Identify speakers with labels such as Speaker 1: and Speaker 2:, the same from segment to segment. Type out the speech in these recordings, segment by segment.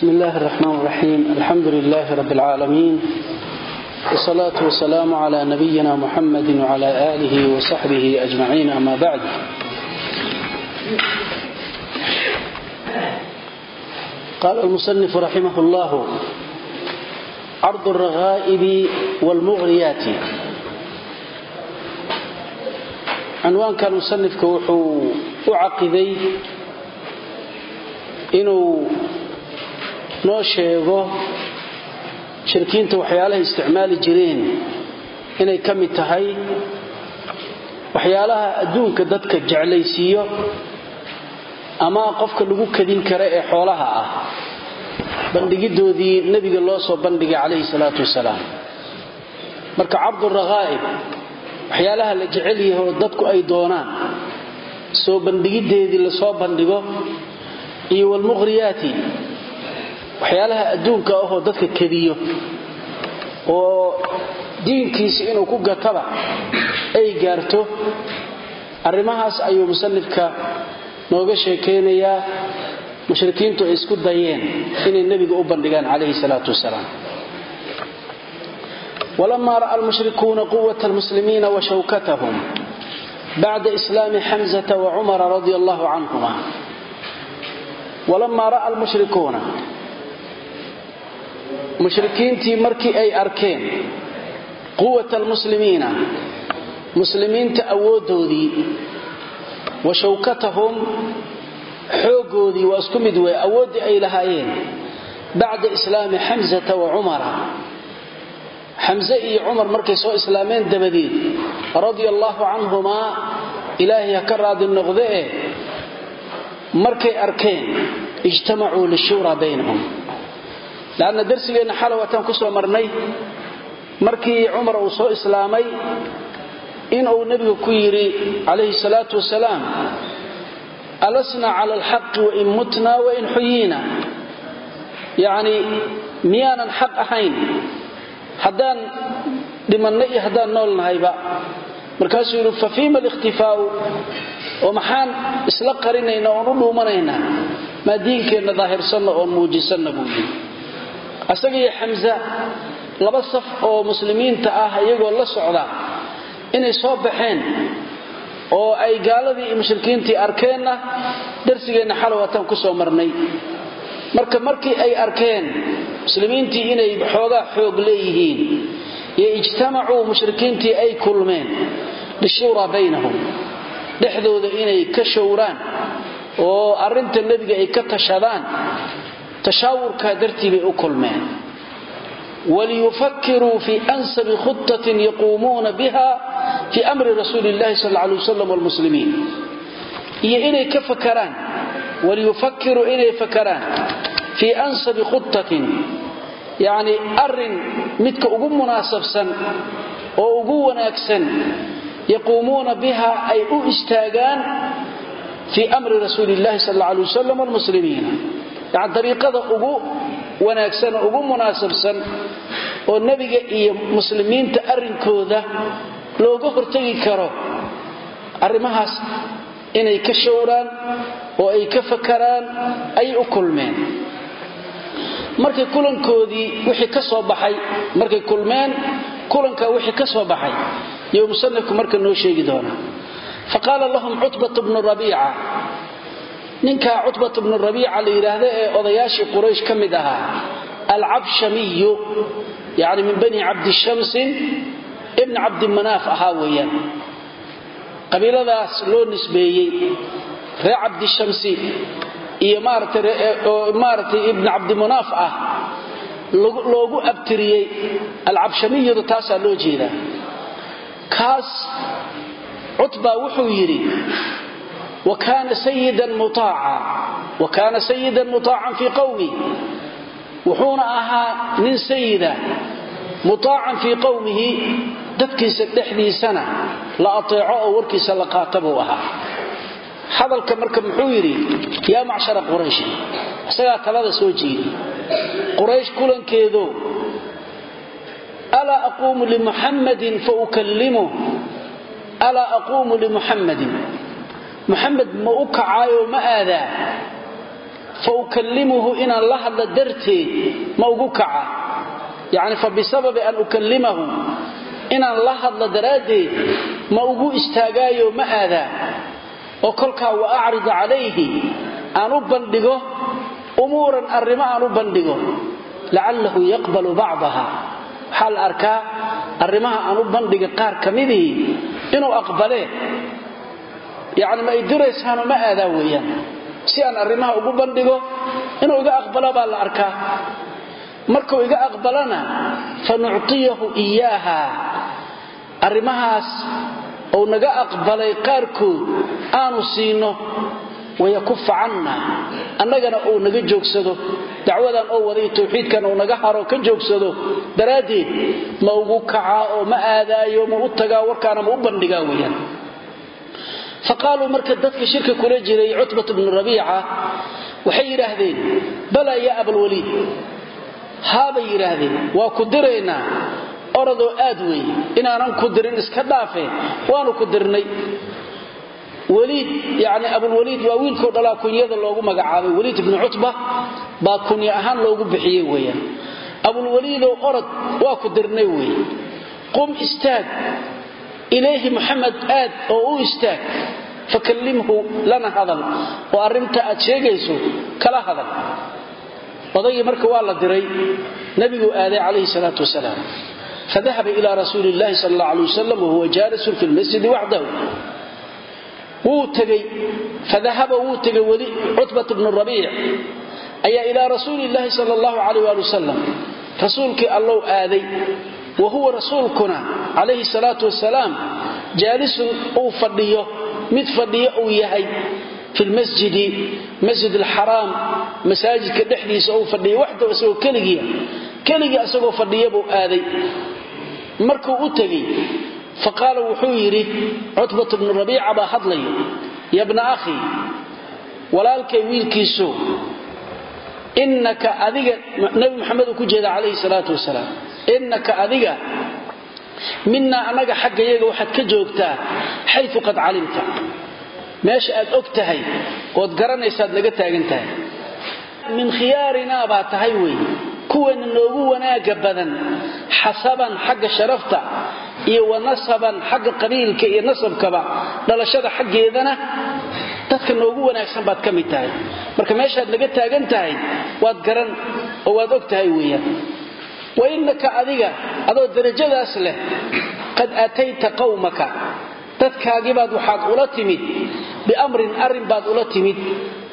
Speaker 1: بسم الله الرحمن الرحيم الحمد لله رب العالمين والصلاة والسلام على نبينا محمد وعلى آله وصحبه أجمعين أما بعد قال المصنف رحمه الله عرض الرغائب والمغريات عنوان كان مصنف كوحو وعقدي inuu noo sheego shirkiinta waxyaalaha isticmaali jireen inay ka mid tahay waxyaalaha adduunka dadka jeclaysiiyo ama qofka lagu kadin kara ee xoolaha ah. Bandhigidoodii nebiga loo soo bandhigay calayhi salaatu wasalaam. Marka cabdu raqaa'ib waxyaalaha la jecel yahay oo dadku ay doonaan soo bandhigiddeedii la soo bandhigo iyo walmuqhriyaati waxyaalaha adduunka ahoo dadka kediyo oo diinkiisi inuu ku gataba ay gaarto arrimahaas ayuu musanifka nooga sheekaynayaa mushrikiintu ay isku dayeen inay nebiga u bandhigaan calayhi salaatu wasalaam. Walamaa ra'a almushrikuuna quwata almuslimiina wa shawkatahum bacda islaami xamzata wa cumara radia allahu canhuma walamaa ra'a almushrikuuna mushrikiintii markii ay arkeen quwata almuslimiina muslimiinta awooddoodii wa shawkatahum xooggoodii waa isku mid wey awooddii ay lahaayeen bacda islaami xamsata wa cumara. Xamse iyo cumar markay soo islaameen dabadeed radia allaahu canhumaa ilaahay ha ka raadi noqde eh markay arkeen ijtamacuu lishuuraa baynahum lanna darsigeenna xalow ataan ku soo marnay markii cumar uu soo islaamay inuu nebigu ku yidhi calayhi salaatu wasalaam alasna cala alxaqi wain mutna wain xuyiina yacni miyaanan xaq ahayn haddaan dhimanna iyo haddaan nool nahayba markaasuu yidhi fa fiima alikhtifaa'u oo maxaan isla qarinayna oon u dhuumanaynaa maa diinkeenna daahirsanna oon muujisanna buu yidhi asagiiyo xamsa laba saf oo muslimiinta ah iyagoo la socda inay soo baxeen oo ay gaaladii iyo mushrikiintii arkeenna darsigeenna xalowaataan ku soo marnay. Marka markii ay arkeen muslimiintii inay xoogaa xoog leeyihiin iyo ijtamacuu mushrikiintii ay kulmeen lishuuraa baynahum. Dhexdooda inay ka showraan oo arrinta nebiga ay ka tashadaan tashaawurkaa dartii bay u kulmeen. Waliyufakiruu fii ansabi khutatin yaquumuuna biha fii amri rasuuli illahi sal lla alay wasalam walmuslimiin iyo inay ka fakaraan. Waliyufakiruu inay fakaraan. Fii ansabi khutatin yacni arrin midka ugu munaasabsan oo ugu wanaagsan yaquumuuna biha ay u istaagaan fii amri rasuuli illahi sal alla yani dariiqada ugu wanaagsan oo ugu munaasabsan oo nebiga iyo muslimiinta arrinkooda looga hortegi karo arrimahaas inay ka showraan oo ay ka fakaraan ayay u kulmeen. Markay kulankoodii wixii ka soo baxay markay kulmeen kulankaa wixii ka soo baxay iyo musanifku marka noo sheegi doonaa. Fa lahum cutbat bnu rabiica ninkaa cutbat bnu rabiica la yidhaahda ee odayaashii quraysh ka mid ahaa alcabshamiyu yani min bani cabdishamsin ibni cabdimanaaf ahaa weeyaan. Qabiiladaas loo nisbeeyey reer cabdishamsi iyo maaragtay ibni cabdimunaaf ah loogu abtiriyey alcabshamiyadu taasaa loo jeedaa. Kaas cutba wuxuu yidhi wakaana sayidan mutaacan fii qowmi wuxuuna ahaa nin sayida mutaacan fii qowmihi dadkiisa dhexdiisana la ateeco oo warkiisa la qaata buu ahaa hadalka marka muxuu yidhi yaa macshara qurayshin isagaa talada soo jeedi quraysh kulankeedo alaa aquumu limuxammadin fa ukallimuh alaa muxamed ma u kacaayoo ma aadaa? Fa ukallimuhu inaan la hadla darteed ma ugu kaca. Yacni fa bisababi an ukallimahu inaan la hadla daraaddeed ma ugu istaagaayo ma aadaa? Oo kolkaa wa acridu calayhi aan u bandhigo umuuran arrimo aan u bandhigo. Lacallahu yaqbalu bacdaha. Waxaa la arkaa arrimaha aan u bandhiga qaar ka midii inuu aqbalee yacni ma ay duraysaanoo ma aadaa weeyaan? Si aan arrimaha ugu bandhigo inuu iga aqbalo baa la arkaa. Markuu iga aqbalana fa nuctiyahu iyaaha. Arrimahaas uu naga aqbalay qaarkood aanu siino wayakufa canna. Annagana uu naga joogsado. Dacwadan oo waday tawxiidkan uu naga haro ka joogsado. Daraaddeed ma ugu kacaa oo ma aadaayo ma u tagaa warkaana ma u bandhigaa weyaan fa qaaluu marka dadka shirka kula jiray cutbat bnu rabiica waxay yidhaahdeen balaa yaa abalwaliid haabay yidhaahdeen waa ku diraynaa? Oradoo aad wey inaanan ku dirin iska dhaafe waanu ku dirnay. Wliid yani abulwaliid waa wiilkuu dhalaa kunyada loogu magacaabay. Waliid ibnu cutba baa kunya ahaan loogu bixiyey weyaan abulwaliidow orod waa ku dirnay wey qum istaag ilayhi muxamed aad oo u istaag fakallimhu lana hadal oo arrinta aad sheegayso kala hadal odaygii marka waa la diray nabiguu aaday calayhi salaatu wasalaam fadahaba ila rasuuli illahi sal alla alay wasalam wahuwa jaalisun fi lmasjidi waxdahu wuu tegey fadahaba wuu tegay weli cutbat bnu rabiic ayaa ilaa rasuuli illaahi sal allahu aaday wa huwa rasuulkuna calayhi salaatu wasalaam jaalisun uu fadhiyo mid fadhiyo uu yahay fi lmasjidi masjid alxaraam masaajidka dhexdiisa uu fadhiyo waxdaw isagoo keligiia keligii isagoo fadhiya buu aaday. Markuu u tegey faqaala wuxuu yidhi cutbat bnu rabiica baa hadlaya ya bna akhii walaalkay wiilkiisu innaka adiga nabi maxamed uu ku jeeda calayhi salaatu wasalaam innaka adiga minaa annaga xaggayaga waxaad ka joogtaa xayu qad calimta. Meesha aad og tahay ood garanaysaad naga taagan tahay. Min khiyaarinaa baa tahay wey kuweena noogu wanaaga badan xasaban xagga sharafta iyo wa nasaban xagga qabiilka iyo nasabkaba dhalashada xaggeedana dadka noogu wanaagsan baad ka mid tahay. Marka meeshaad naga taagan tahay waad garan oo waad og tahay weeyaan wa innaka adiga adoo darajadaas leh qad aatayta qawmaka. Dadkaagibaad waxaad ula timid biamrin arrin baad ula timid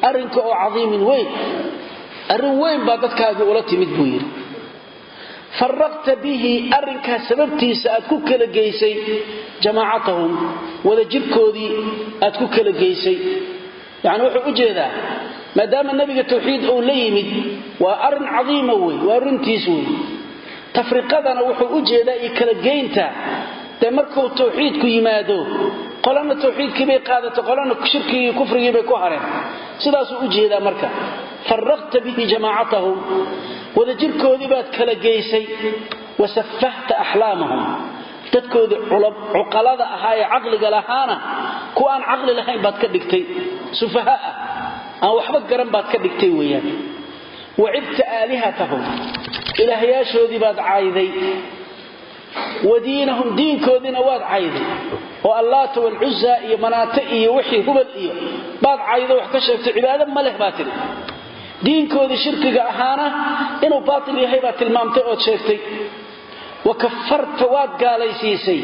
Speaker 1: arrinka oo cadiimin weyn arrin weyn baa dadkaagii ula timid buu yidhi. Faraqta bihi arrinkaas sababtiisa aad ku kala geysay jamaacatahum wada jirkoodii aad ku kala geysay. Yacni wuxuu u jeedaa maadaama nebiga tawxiid uu la yimid waa arrin tafriqadana wuxuu u jeedaa iyo kala geynta. Dee markuu tawxiidku yimaado qolana tawxiidkii bay qaadato qolana shirkigii iyo kufrigii bay ku hareen. Sidaasuu u jeedaa marka. Faraqta bihi jamaacatahum. Wadajirkoodii baad kala geysay. Wasafahta axlaamahum dadkoodii cuqalada ahaa ee caqliga lahaana kuwa aan caqli lahayn baad ka dhigtay. Sufaha ah aan waxba garan baad ka dhigtay weeyaan wacibta aalihatahum ilaahyaashoodii baad cayday wa diinahum diinkoodiina waad cayday oo allaata walcuzaa iyo manaate iyo wixii hubal iyo baad caydo wax ka sheegto cibaado ma leh baa tidhi diinkoodii shirkiga ahaana inuu baatil yahay baad tilmaamtay ood sheegtay wa kafarta waad gaalaysiisay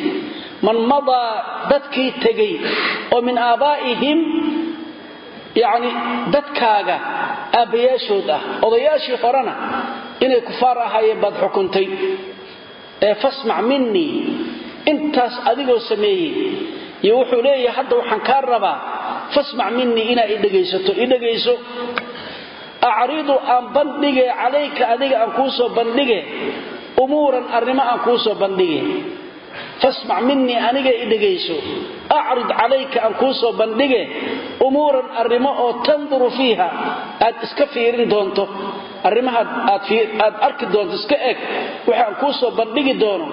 Speaker 1: man madaa dadkii tegay oo min aabaa'ihim yacni dadkaaga aabbayaashood ah odayaashii horena inay kufaar ahaayeen baad xukuntay. Ee fasmac minii intaas adigoo sameeyey. Iyo wuxuu leeyahay hadda waxaan kaa rabaa fasmac minii inaa i dhegaysato i dhegayso. Acridu aan bandhige calayka adiga aan kuu soo bandhige umuuran arrimo aan kuu soo bandhige fasmac minii aniga i dhegayso acrid calayka aan kuu soo bandhige umuuran arrimo oo tanduru fiiha aad iska fiirin doonto. Arrimahaad aad arki doonto iska eg waxaan kuu soo bandhigi doono.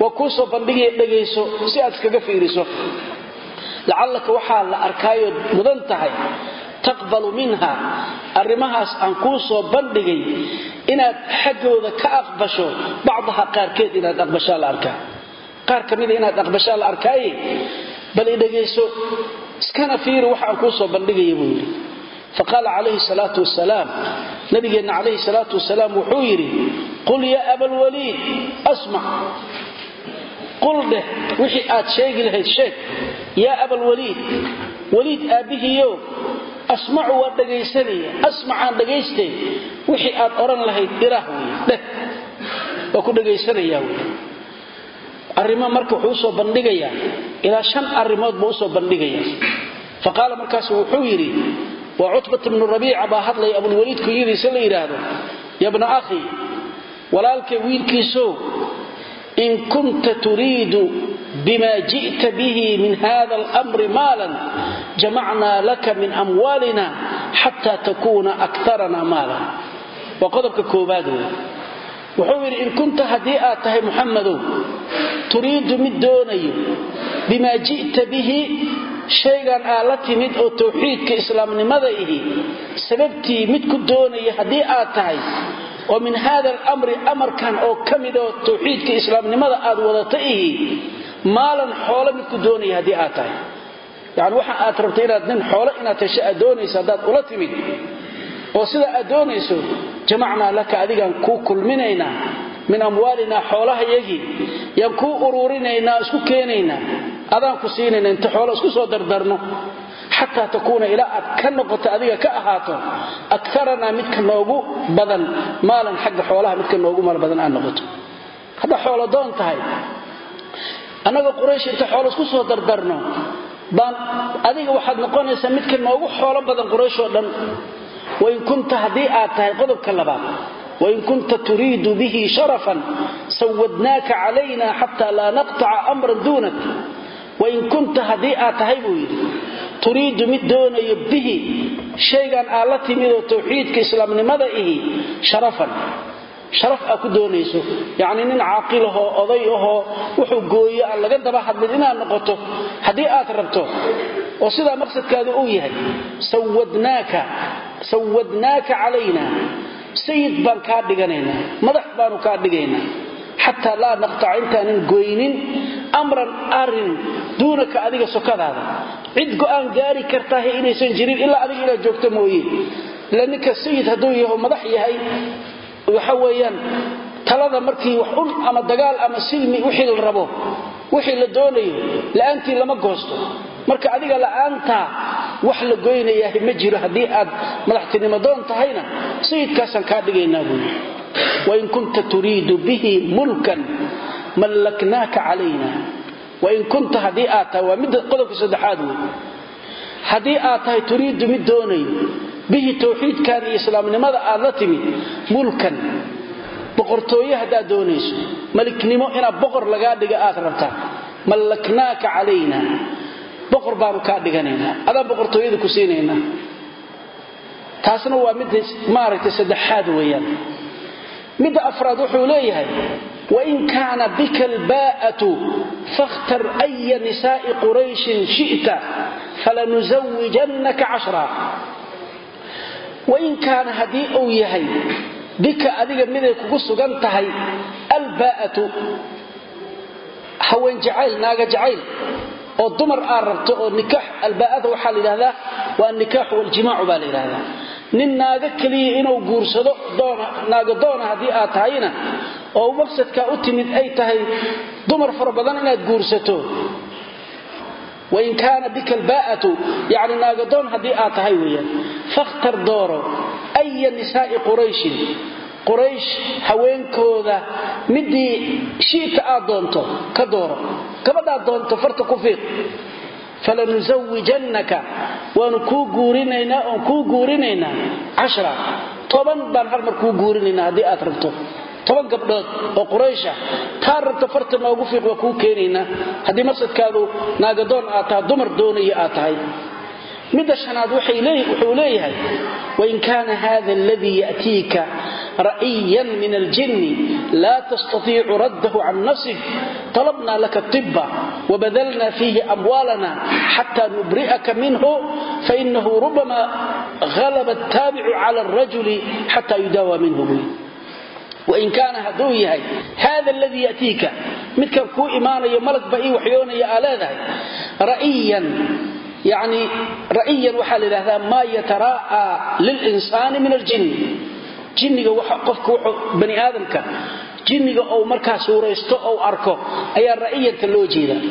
Speaker 1: Waa kuu soo bandhigaya dhegayso si aad iskaga fiiriso. Lacallaka waxaa la arkaayood mudan tahay. Taqbalu minha arrimahaas aan kuu soo bandhigay. Inaad xaggooda ka aqbasho bacdaha qaarkeed inaad aqbashaa la arkaa qaar ka mida inaad aqbashaa la arkaaye bal i dhegayso iskana fiiri waxa aan kuu soo bandhigaya buu yidhi. Faqaala calayhi salaatu wasalaam nabigeenna calayhi salaatu wasalaam wuxuu yidhi qul yaa abalwaliid asmac. Qul dheh wixii aad sheegi lahayd sheeg yaa abalwaliid waliid aabbihiiyo asmacu waa dhagaysanaya asmacaan dhagaystee wixii aad odhan lahayd iraah wey dheh waa ku dhagaysanayaa wey arrimo marka wuxuu u soo bandhigayaa. Ilaa shan arrimood buu u soo bandhigaya fa qaala markaasu wuxuu yidhi waa cutbat bnu rabiica baa hadlaya abulwaliid kunyadiisa la yidhaahdo ya bna akhi walaalkay wiilkiisow in kunta turiidu bima ji'ta bihi min hada almri maalan jamacnaa laka min amwaalina xataa takuuna akarana maalan. Waa qodobka koobaad wey wuxuu yidhi in kunta haddii aad tahay muxamadow turiidu mid doonayo bimaa ji'ta bihi shaygan aad la timid oo tawxiidka islaamnimada ihi sababtii mid ku doonaya haddii aad tahay oo min hada alamri amarkan oo ka mid oo tawxiidka islaamnimada aad wadata ihi maalan xoolo mid ku doonaya haddii aad tahay. Yani waxa aad rabta inaad nin xoolo inaad hesho aad doonayso haddaad ula timid oo sidaa aad doonayso jamacnaa laka adigaan kuu kulminaynaa min amwaalinaa xoolahayagii yaan kuu uruurinaynaa isku keenaynaa. Adaan ku siinayna inta xoolo isku soo dardarno. Xataa takuuna ilaa aad ka noqoto adiga ka ahaato akaranaa midka noogu badan maalan xagga xoolaha midka noogu mal badan aad noqoto. Haddaa xoolo doon tahay annaga quraysh inta xoolo isku soo dardarno baan adiga waxaad noqonaysaa midka noogu xoolo badan quraysh oo dhan wain kunta haddii aad tahay qodobka labaad wain kunta turiidu bihi sharafan sawadnaaka calayna xataa laa naqtaca amran duunak. Wain kunta haddii aad tahay buu yidhi turiidu mid doonayo bihi shaygan aad la timidoo tawxiidka islaamnimada ihi sharafan sharaf aad ku doonayso. Yacni nin caaqilahoo oday ahoo wuxuu gooyo aan laga daba hadlin inaad noqoto. Haddii aad rabto oo sidaa maqsadkaadu uu yahay sawadnaaka sawadnaaka calayna. Sayid baan kaa dhiganaynaa madax baanu kaa dhigaynaa xataa laa naqtaca intaanan goynin amran arrin duunaka adiga sokadaada. Cid go'aan gaari kartaahe inaysan jirin ilaa adiga inaad joogto mooye. Ila ninka sayid hadduu yaho madax yahay waxa weeyaan talada markii wax un ama dagaal ama silmi wixii la rabo wixii la doonayo la'aantii lama goosto. Marka adiga la'aantaa wax la goynayaah ma jiro haddii aad madaxtinimo doon tahayna sayidkaasaan kaa dhigaynaa buuli wain kunta turiidu bihi mulkan mallaknaaka calayna. Wain kunta haddii aad tahay waa midda qodobka saddexaad wey haddii aad tahay turiidu mid doonayo bihi tawxiidkan iyo islaamnimada aad la timid mulkan boqortooye haddaad doonayso maliknimo inaad boqor lagaa dhiga aad rabtaa. Mallaknaaka calayna boqor baanu kaa dhiganaynaa. Adaan boqortooyada ku siinaynaa. Taasna waa midda maaragtay saddexaad weeyaan. Midda afraad wuxuu leeyahay wain kaana bika albaa'atu fakhtar aya nisaa'i qurayshin shi'ta falanusawijannaka cashra wain kaana haddii uu yahay bika adiga miday kugu sugan tahay albaa'atu haween jacayl naaga jacayl oo dumar aad rabto oo nikaax albaa'ada waxaa la yidhahdaa waa nikaaxu waljimaacu baa la yidhahdaa nin naago keliya inuu guursado naago doona haddii aad tahayna oo maqsadkaa u timid ay tahay dumar fara badan inaad guursato wain kaana bika albaa'atu yacni naagadoon haddii aad tahay weeyaan fakhtar dooro aya nisaa'i qurayshin quraysh haweenkooda midii shi'ta aad doonto ka dooro gabadhaad doonto farta ku fiiq falanusawijannaka waanu kuu guurinaynaa oon kuu guurinaynaa cashra aad rabto toban gabdhood oo quraysha taa rabta farta noogu fiiq waa kuu keenaynaa haddii maqsadkaadu naagadoon aad tahay dumar doonaya aad tahay. Midda shanaad wuxuu leeyahay wain kaana hada aladii ya'tiika ra'yan min aljinni laa tastatiicu raddahu can nafsik talabna laka tiba wabadalna fiihi amwaalana xata nubri'aka minhu fainahu rubama halaba ataabicu cala alrajuli xataa yudaawa minhu buy wain kaana hadduu yahay hada aladii yatiika midkan kuu imaanayo malag ba ii waxyoonaya aa leedahay ra'iyan yani ra'iyan waxaa la yidhahdaa maa yatara'aa lilinsaani min aljinni jinniga qofka wuxuu bani aadamka jinniga ou markaa suuraysto ou arko ayaa ra'iyanta loo jeedaa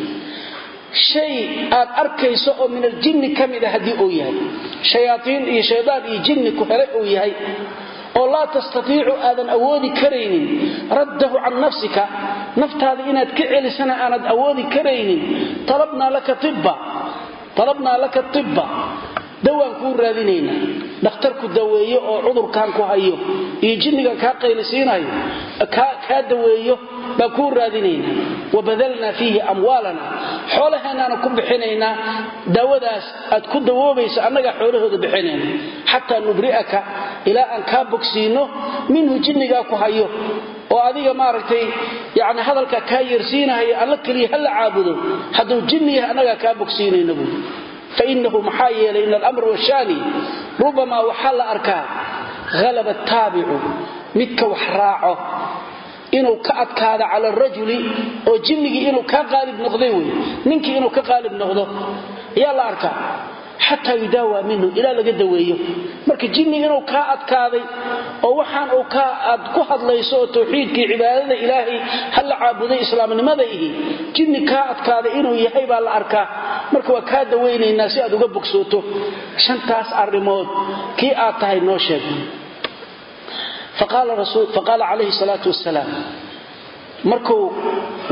Speaker 1: shay aad arkayso oo min aljinni ka mida haddii uu yahay shayaaiin iyo oo laa tastatiicu aadan awoodi karaynin. Raddahu can nafsika naftaada inaad ka celisana aanad awoodi karaynin. Talabnaa laka tibba dawaan kuu raadinaynaa dhakhtarku daweeyo oo cudurkan ku hayo iyo jinnigan kaa qaylisiinayo kaa daweeyo baan kuu raadinaynaa wabadalnaa fiihi amwaalana. Xoolaheennaana ku bixinaynaa. Daawadaas aad ku dawoobaysa annagaa xoolahooda bixinayna. Xataa nubri'aka ilaa aan kaa bogsiinno minhu jinnigaa ku hayo oo adiga maaragtay yani hadalka kaa yeersiinahayo alla keliya ha la caabudo hadduu jinni yahay annagaa kaa bogsiinayna buui fainahu maxaa yeelay in alamr washaani rubamaa waxaa la arkaa halaba taabicu midka wax raaco inuu ka adkaado cala arajuli oo jinnigii inuu kaa qaalib noqday wey ninkii inuu ka qaalib noqdo ayaa la arkaa xataa yudaawa minhu ilaa laga daweeyo. Marka jinni inuu kaa adkaaday oo waxaan uu aad ku hadlayso oo tawxiidkii cibaadada ilaahay ha la caabuday islaamnimada ihi jinni kaa adkaaday inuu yahay baa la arkaa. Marka waa kaa dawaynaynaa si aad uga bogsooto. Shantaas arrimood kii aad tahay noo sheeg. Faqaala calayhi salaatu wasalaam markuu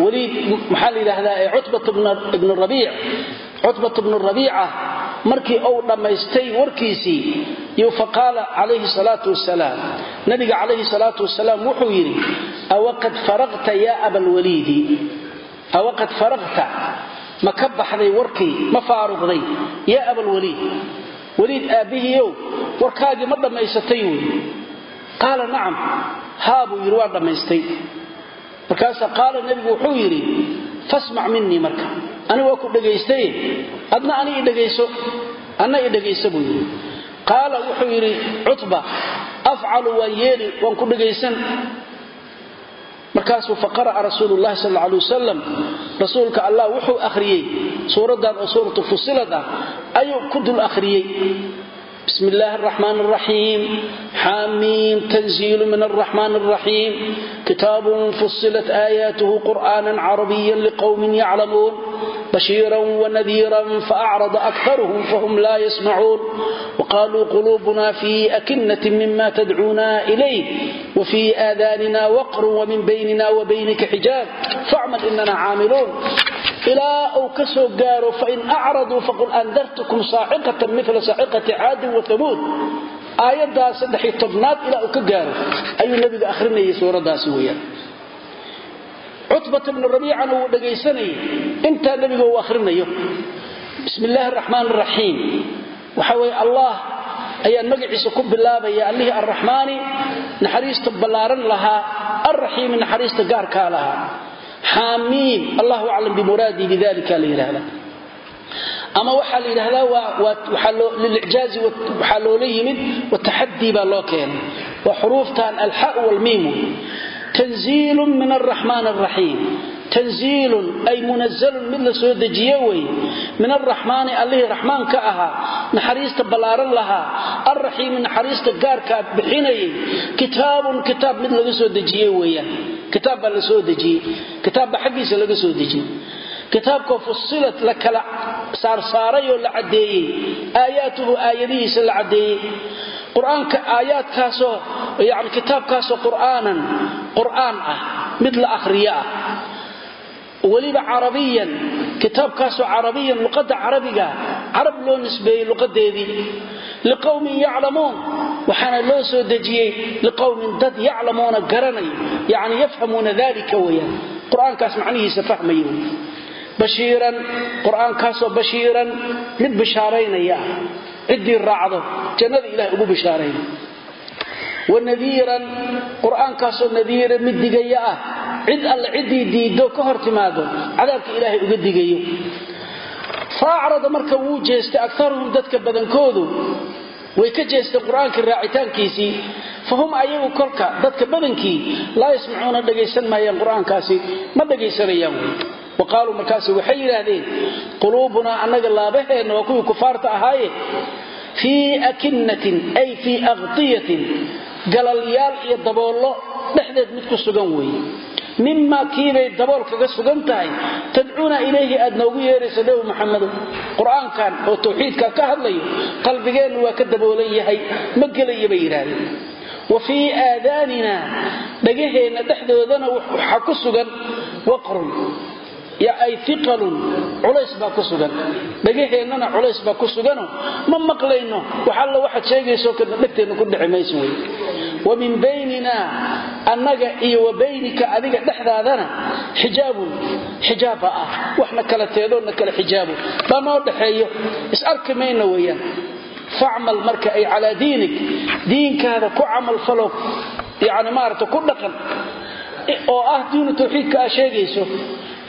Speaker 1: weliid maxaa la yidhaahdaa ee cutbat cutbat bnu rabiica markii uu dhammaystay warkiisii faqaala calayhi salaatu wasalaam nabiga calayhi salaatu wasalaam wuxuu yidhi awaqad faraqta yaa abalwaliidi awaqad faraqta? Ma ka baxday warkii ma faaruqday? Yaa abalwaliid weliid aabbihiiow warkaagii ma dhammaysatay wey qaala nacam haa buu yidhi waa dhammaystay. Markaasaa qaala nebigu wuxuu yidhi fasmac minii marka. Anigu waa ku dhegaystaye adna ani i dhegayso. Anna i dhegayso buu yidhi. Qaala wuxuu yidhi cutba afcalu waan yeeli waan ku dhegaysan. Markaasuu faqara'a rasuulu llahi sal alla alay wasalam rasuulka allah wuxuu akhriyey. Suuraddan oo suuratu fusilad ah ayuu ku dul akhriyey بسم الله الرحمن الرحيم حاميم تنزيل من الرحمن الرحيم كتاب فصلت آياته قرآنا عربيا لقوم يعلمون بشيرا ونذيرا فأعرض أكثرهم فهم لا يسمعون وقالوا قلوبنا في أكنة مما تدعونا إليه وفي آذاننا وقر ومن بيننا وبينك حجاب فاعمل إننا عاملون ilaa uu ka soo gaaro fain acraduu faqul andartukum saaciqatan mila saaciqati caadin wa amuud aayaddaa saddex tobnaad ilaa uu ka gaaro ayuu nabiga ahrinayay suuradaasi weyaan cutbat bnu rabiicana wuu dhegaysanayay intaa nabiga uu ahrinayo bismi illaahi araxmaan araxiim waxa weye allah ayaan magaciisa ku bilaabaya allihii arraxmaani naxariista ballaaran lahaa alraxiimi naxariista xaamiim allahu aclam bimuraadii bidalika la yidhahda ama waxaa la yidhahdaa lilicjaazi waxaa loola yimid wataxadii baa loo keenay. Waa xuruuftan alxa walmiimu tanziilun min araxmaan araxiim tanziilun ay munazalun mid la soo dejiye wey. Min araxmaani allihii raxmaanka ahaa naxariista ballaaran lahaa. Alraxiimi naxariista gaarkaa bixinayay. Kitaabun kitaab baa la soo dejiyey kitaab baa xaggiisa laga soo dejiyey kitaabkoo fusilad la kala saarsaaray oo la caddeeyey aayaatuhu aayadihiisa la caddeeyey. Qur'aanka aayaadkaasoo yani kitaabkaasoo qur'aanan qur'aan ah mid la akhriyo ah weliba carabiyan kitaabkaasoo carabiyan luqadda carabiga carab loo nisbeeyey luqadeedii liqowmin yaclamuun waxaana loo soo dejiyey liqowmin dad yaclamuuna garanay yani yafhamuuna dalika weyaan qur'aankaas macnihiisa fahmaya wey bashiiran qur'aankaasoo bashiiran mid bishaaraynaya ciddii raacdo jannada ilahay ugu bishaarayna wanadiiran qur'aankaasoo nadiiran mid digaya ah. Cid alle ciddii diiddo ka hor timaado cadaabka ilaahay uga digayo. Faacrada marka wuu jeestay akaruhum dadka badankoodu. Way ka jeestay qur'aankii raacitaankiisii. Fahum ayagu kolka dadka badankii laa yasmacuuna dhagaysan maayaan qur'aankaasi. Ma dhagaysanayaan wy wa qaaluu markaas waxay yidhaahdeen quluubunaa annaga laabaheenna waa kuwii kufaarta ahaaye. Fii akinatin ay fii aqdiyatin galalyaal iyo daboollo dhexdeed mid ku sugan weeye. Mimaa kiibay dabool kaga sugan tahay tadcuuna ilayhi aad noogu yeerayso nebi maxamedo qur'aankan oo tawxiidka ka hadlayo qalbigeennu waa ka daboolan yahay ma gelaya bay yidhaahdeen. Wa fii aadaanina dhagaheenna dhexdoodana waxaa ku sugan waqrun ay iqalun culays baa ku sugan. Dhagaheennana culays baa ku sugano. Ma maqlayno? Wax alla waxaad sheegayso kadna dhegteenna ku dhici mayso wey wa min baynina annaga iyo wa baynika adiga dhexdaadana xijaabun xijaabba ah. Waxna kala teedoona kala xijaabo baa noo dhaxeeyo. Is arki mayno weeyaan. Facmal marka ay calaa diinik diinkaada ku camalfalo yani maarata ku dhaqan oo ah diinu tawxiidka aa sheegayso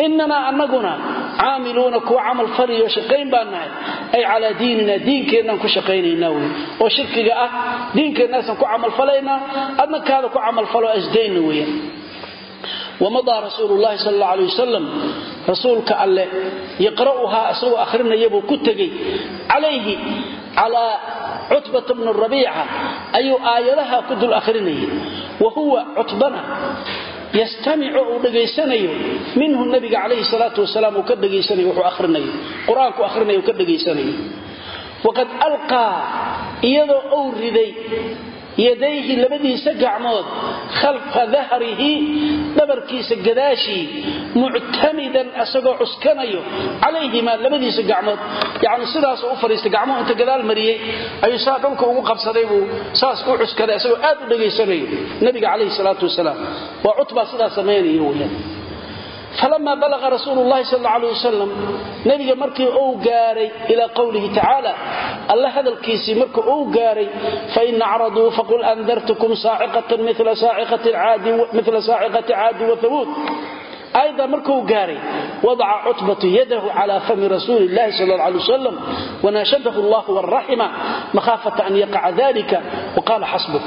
Speaker 1: inanaa anaguna caamiluuna kuwa camal faliyo shaqayn baan nahay ay calaa diinina diinkeennaan ku shaqaynaynaa wey oo shirkiga ah diinkeennaasaan ku camalfalaynaa adnankaada ku camalfalo asdayna weeyaan wamadaa rasuulu llahi sal alla alay wasalam rasuulka alle yaqra'uhaa isagoo akhrinayabuu ku tegey calayhi calaa cutbata bni rabiica ayuu aayadaha ku dul akhrinayay wa huwa cutbana yastamicu uu dhegaysanayo minhu nabiga calayhi salaatu wasalaam uu ka dhegaysanayo wuxuu ahrinayo qur'aanku ahrinayo uu ka dhegaysanayo. Iyadoo uu riday yadayhi labadiisa gacmood khalfa dahrihi dhabarkiisa gadaashii muctamidan asagoo cuskanayo calayhimaa labadiisa gacmood. Yani sidaasuu u fadhiistay gacmuhu inta gadaal mariyey ayuu saa dhulka ugu qabsaday buu saas u cuskaday asagoo aad u dhegaysanayo nabiga calayhi salaatu wasalaam. Waa sidaa samaynayo weyaan falamaa balaqa rasuulu llahi sal alla alay wasalam nebiga markii uu gaaray ilaa qowlihi tacaala alla hadalkiisii markuu uu gaaray fain acraduu faqul andartukum saaciqatan mila saaciqati caadi wathamuud aayaddaa markuu gaaray wadaca cutbatu yadahu cala fami rasuuli llahi sal alla alay wasalam wanaashadahu allah waraxima makhaafata an yaqaca dalika waqaala xasbuk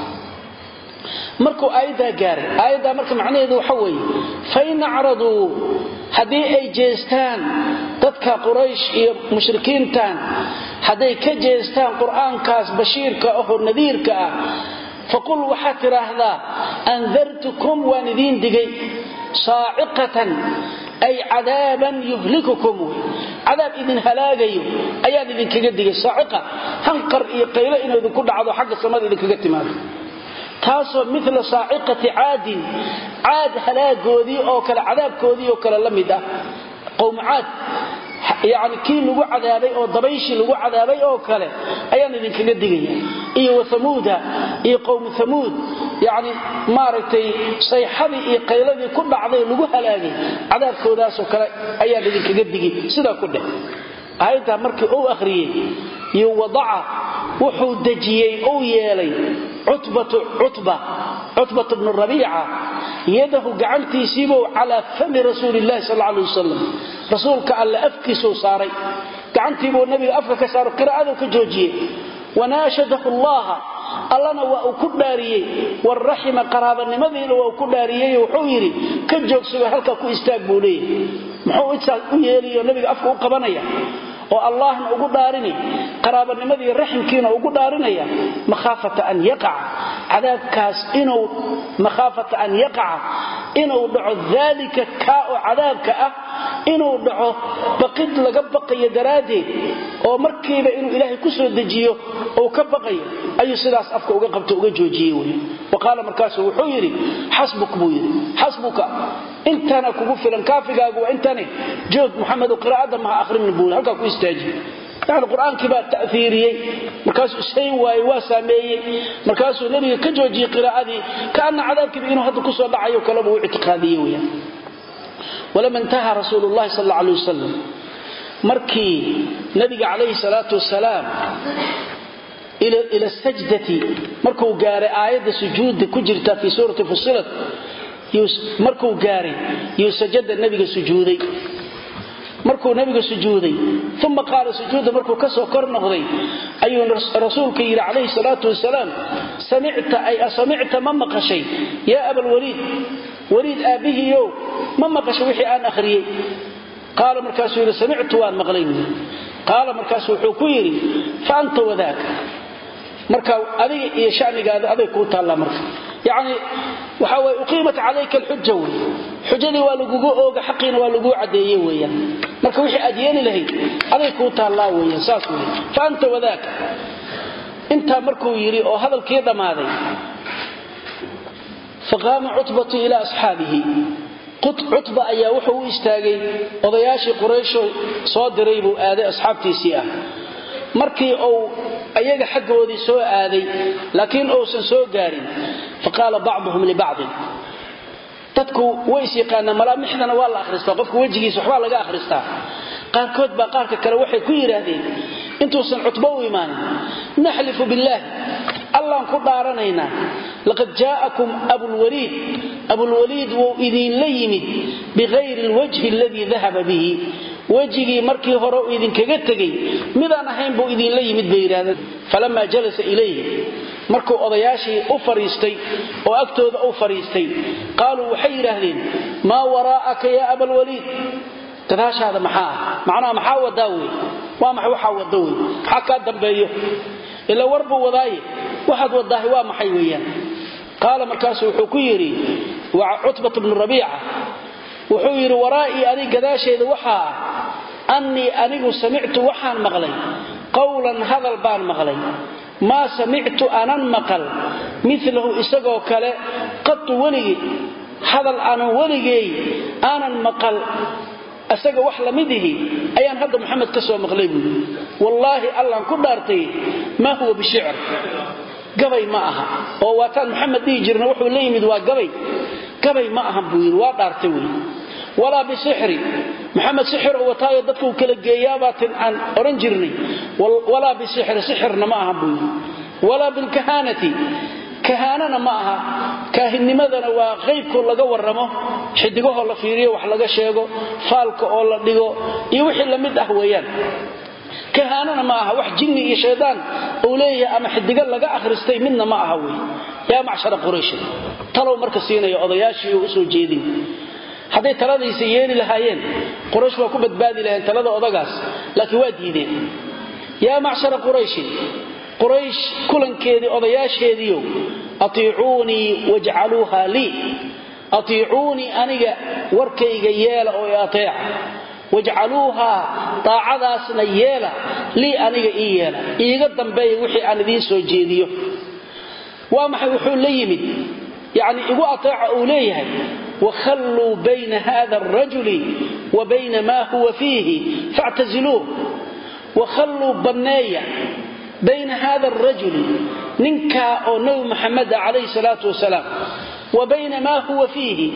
Speaker 1: markuu aayaddaa gaaray aayaddaa marka macnaheedu waxa weeye fain acraduu haddii ay jeestaan dadka quraysh iyo mushrikiintan hadday ka jeestaan qur'aankaas bashiirka ahoo nadiirka ah faqul waxaad tidhaahdaa andartukum waan idiin digay saaciqatan ay cadaaban yuhlikukum. Cadaab idin halaagayo ayaan idinkaga digay saaciqa hanqar iyo qaylo inuu idinku dhacdo xagga samada idinkaga timaado taasoo mila saaciqati caadin caad halaagoodii oo kale cadaabkoodii oo kale la mid ah. Qowm caad yani kii lagu cadaabay oo dabayshii lagu cadaabay oo kale ayaan idinkaga digaya iyo wathamuuda iyo qowmu thamuud yani maaragtay sayxadii iyo qayladii ku dhacday lagu halaagay cadaabkoodaasoo kale ayaan idinkaga digi sidaa ku dheh aayaddaa markii uu akhriyey iyo wadaca wuxuu dejiyey uu yeelay cutbat bnu rabiica yadahu gacantiisiibuu calaa fami rasuuli llahi sal alay wasalam rasuulka alle afkiisuu saaray. Gacantiibuu nabiga afka ka saaro qiraa'aduu ka joojiyey. Wanaashadahu llaha allana waa uu ku dhaariyey. Waraxima qaraabanimadiina waa uu ku dhaariyey wuxuu yidhi ka joogsago halkaa ku istaag buu leeyahy muxuu u oo allahna ugu dhaarini qaraabanimadiiyo raximkiina ugu dhaarinaya makhaafata an yaqaca. Cadaabkaas inuu makhaafata an yaqaca inuu dhaco daalika kaa oo cadaabka ah inuu dhaco baqid laga baqayo daraaddeed oo markiiba inuu ilaahay ku soo dejiyo uu ka baqayo ayuu sidaas afka uga qabto uga joojiyey wey wa qaala markaasu wuxuu yidhi xasbuk buu yidhi xasbuka intana kugu filan kaafigaagu waa intani joog muxamedo qiraa'adda maha ahrinin buu halkaa ku istaaji yani qur'aankii baa ta'iiriyey markaasuu ishayn waayey waa saameeyey markaasuu nebiga ka joojiyey qiraa'adii kaana cadaabkiiba inuu hadda ku soo dhacayo kaleba u ictiqaadiyey weyaan walama intaha rasuulu llahi sal alla alay wasalam markii nabiga calayhi salaatu wasalaam ila sajdati markuu gaaray aayadda sujuudda ku jirta fii suurati fusilat markuu gaaray yuu sajada nabiga sujuuday markuu nabiga sujuuday uma qaala sujuuda markuu ka soo kor noqday ayuu rasuulka yidhi calayhi salaatu wasalaam samicta ay asamicta ma maqashay? Yaa abalwaliid waliid aabbihiiow ma maqashay wixii aan akhriyey? Qaala markaasuu yidhi samictu waan maqlay. Qaala markaasu wuxuu ku yidhi fa anta wadaaka. Marka adiga iyo shanigaada aday kuu taallaa marka. Yacni waxa weye uqiimat calayka alxuja wey xujadii waa lagugu ooga xaqiina waa laguu caddeeye weeyaan. Marka wixii aad yeeli lahayd aday kuu taallaa weeyaan saas wey fa wadaaka. Intaa markuu yidhi oo hadalkii dhammaaday faqaama cutbatu ilaa asxaabihi. Cutba ayaa wuxuu u istaagay odayaashii qurayshoo soo diray buu aaday asxaabtiisii ah. Markii uu ayaga xaggoodii soo aaday laakiin uusan soo gaarin faqaala bacduhum libacdin dadku way is yaqaanaa malaamixdana waa la akhristaa qofka wejigiisa waxbaa laga akhristaa. Qaarkood baa qaarka kale waxay ku yidhaahdeen intuusan cutbo u imaanin. Naxlifu billaahi allaan ku dhaaranaynaa laqad jaa'akum abulwaliid abulwaliid wuu idiinla yimid biqayri alwajhi aladii dahaba bihi wejigii markii hore uu idinkaga tegey midaan ahayn buu idinla yimid bay yidhahdeen falamaa jalasa ilayhi. Markuu odayaashii u fadhiistay oo agtooda u fadhiistay qaaluu waxay yidhaahdeen maa waraa'aka yaa abalwaliid gadaashaada maxaa ah? Macnaha maxaa wadaa wey waa maxay waxaa wada wey maxaa kaa dambeeyo? Ila warbuu wadaaye. Waxaad wadaahay waa maxay weeyaan? Qaala markaasu wuxuu ku yidhi cutbat bnu rabiica wuxuu yidhi waraa'ii anig gadaasheeda waxaa ah annii anigu samictu waxaan maqlay qowlan hadal baan maqlay. Maa samictu anan maqal milahu isagoo kale qatu weligii hadal aanan weligeey aanan maqal isaga wax la mid ihi ayaan hadda maxamed ka soo maqlay buui wallaahi allaan ku dhaartay maa huwa bishicr gabay ma aha. Oo waataan maxamed dhihi jirna wuxuu la yimid waa gabay gabay ma ahan buu yidhi. Waa dhaartay wey walaa bisixri. Maxamed sixir oo wataayo dadka uu kala geeyaabaatin aan odhan jirnay. Walaa bisixri sixirna ma ahan buu yidhi. Walaa bilkahaanati kahaanana ma aha. Kaahinnimadana waa qaybkoo laga warramo xidigahoo la fiiriyo wax laga sheego faalka oo la dhigo iyo wixii la mid ah weeyaan. Kahaanana ma aha wax jinni iyo shaydaan uu leeyahay ama xidigo laga akhristay midna ma aha hadday taladiisa yeeli lahaayeen quraysh waa ku badbaadi laheen talada odagaas laakiin waa diideen. Yaa macshara qurayshin quraysh kulankeedii odayaasheediio atiicuunii wajcaluuha lii. Atiicuunii aniga warkayga yeela oo i ateeca. Wajcaluuhaa daacadaasna yeela lii aniga ii yeela. Iiga dambeeya wixii aan idiin soo jeediyo. Waa maxay? Wuxuu la yimid yacni igu ateeca uu leeyahay wakhalluu bayna hada alrajuli wa bayna maa huwa fiihi factaziluuh wakhalluu banneeya bayna hada alrajuli ninkaa oo nabi maxamed ah calayhi salaatu wasalaam wa bayna maa huwa fiihi.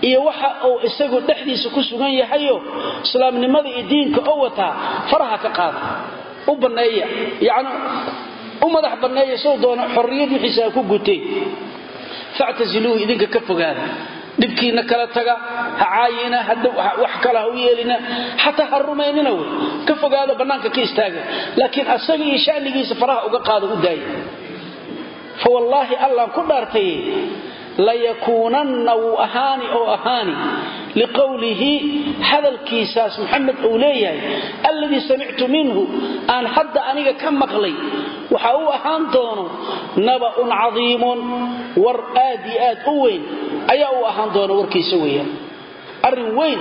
Speaker 1: Iyo waxa uu isagu dhexdiisa ku sugan yahayo islaamnimada iyo diinka oo wataa faraha ka qaada u factaziluuhu idinka ka fogaada. Dhibkiina kala taga ha caayina wax kale ha u yeelina xataa ha rumaynina wey. Ka fogaada bannaanka ka istaaga. Laakiin asaga iyo shanigiisa faraha uga qaada u daaya fa wallaahi allaan ku dhaartaye layakuunanna wuu ahaani oo ahaani liqowlihi hadalkiisaas maxamed uu leeyahay alladii samictu minhu aan hadda aniga ka maqlay waxa uu ahaan doono naba'un cadiimun war aad iyo aad u weyn ayaa u ahaan doona warkiisa weeyaan. Arrin weyn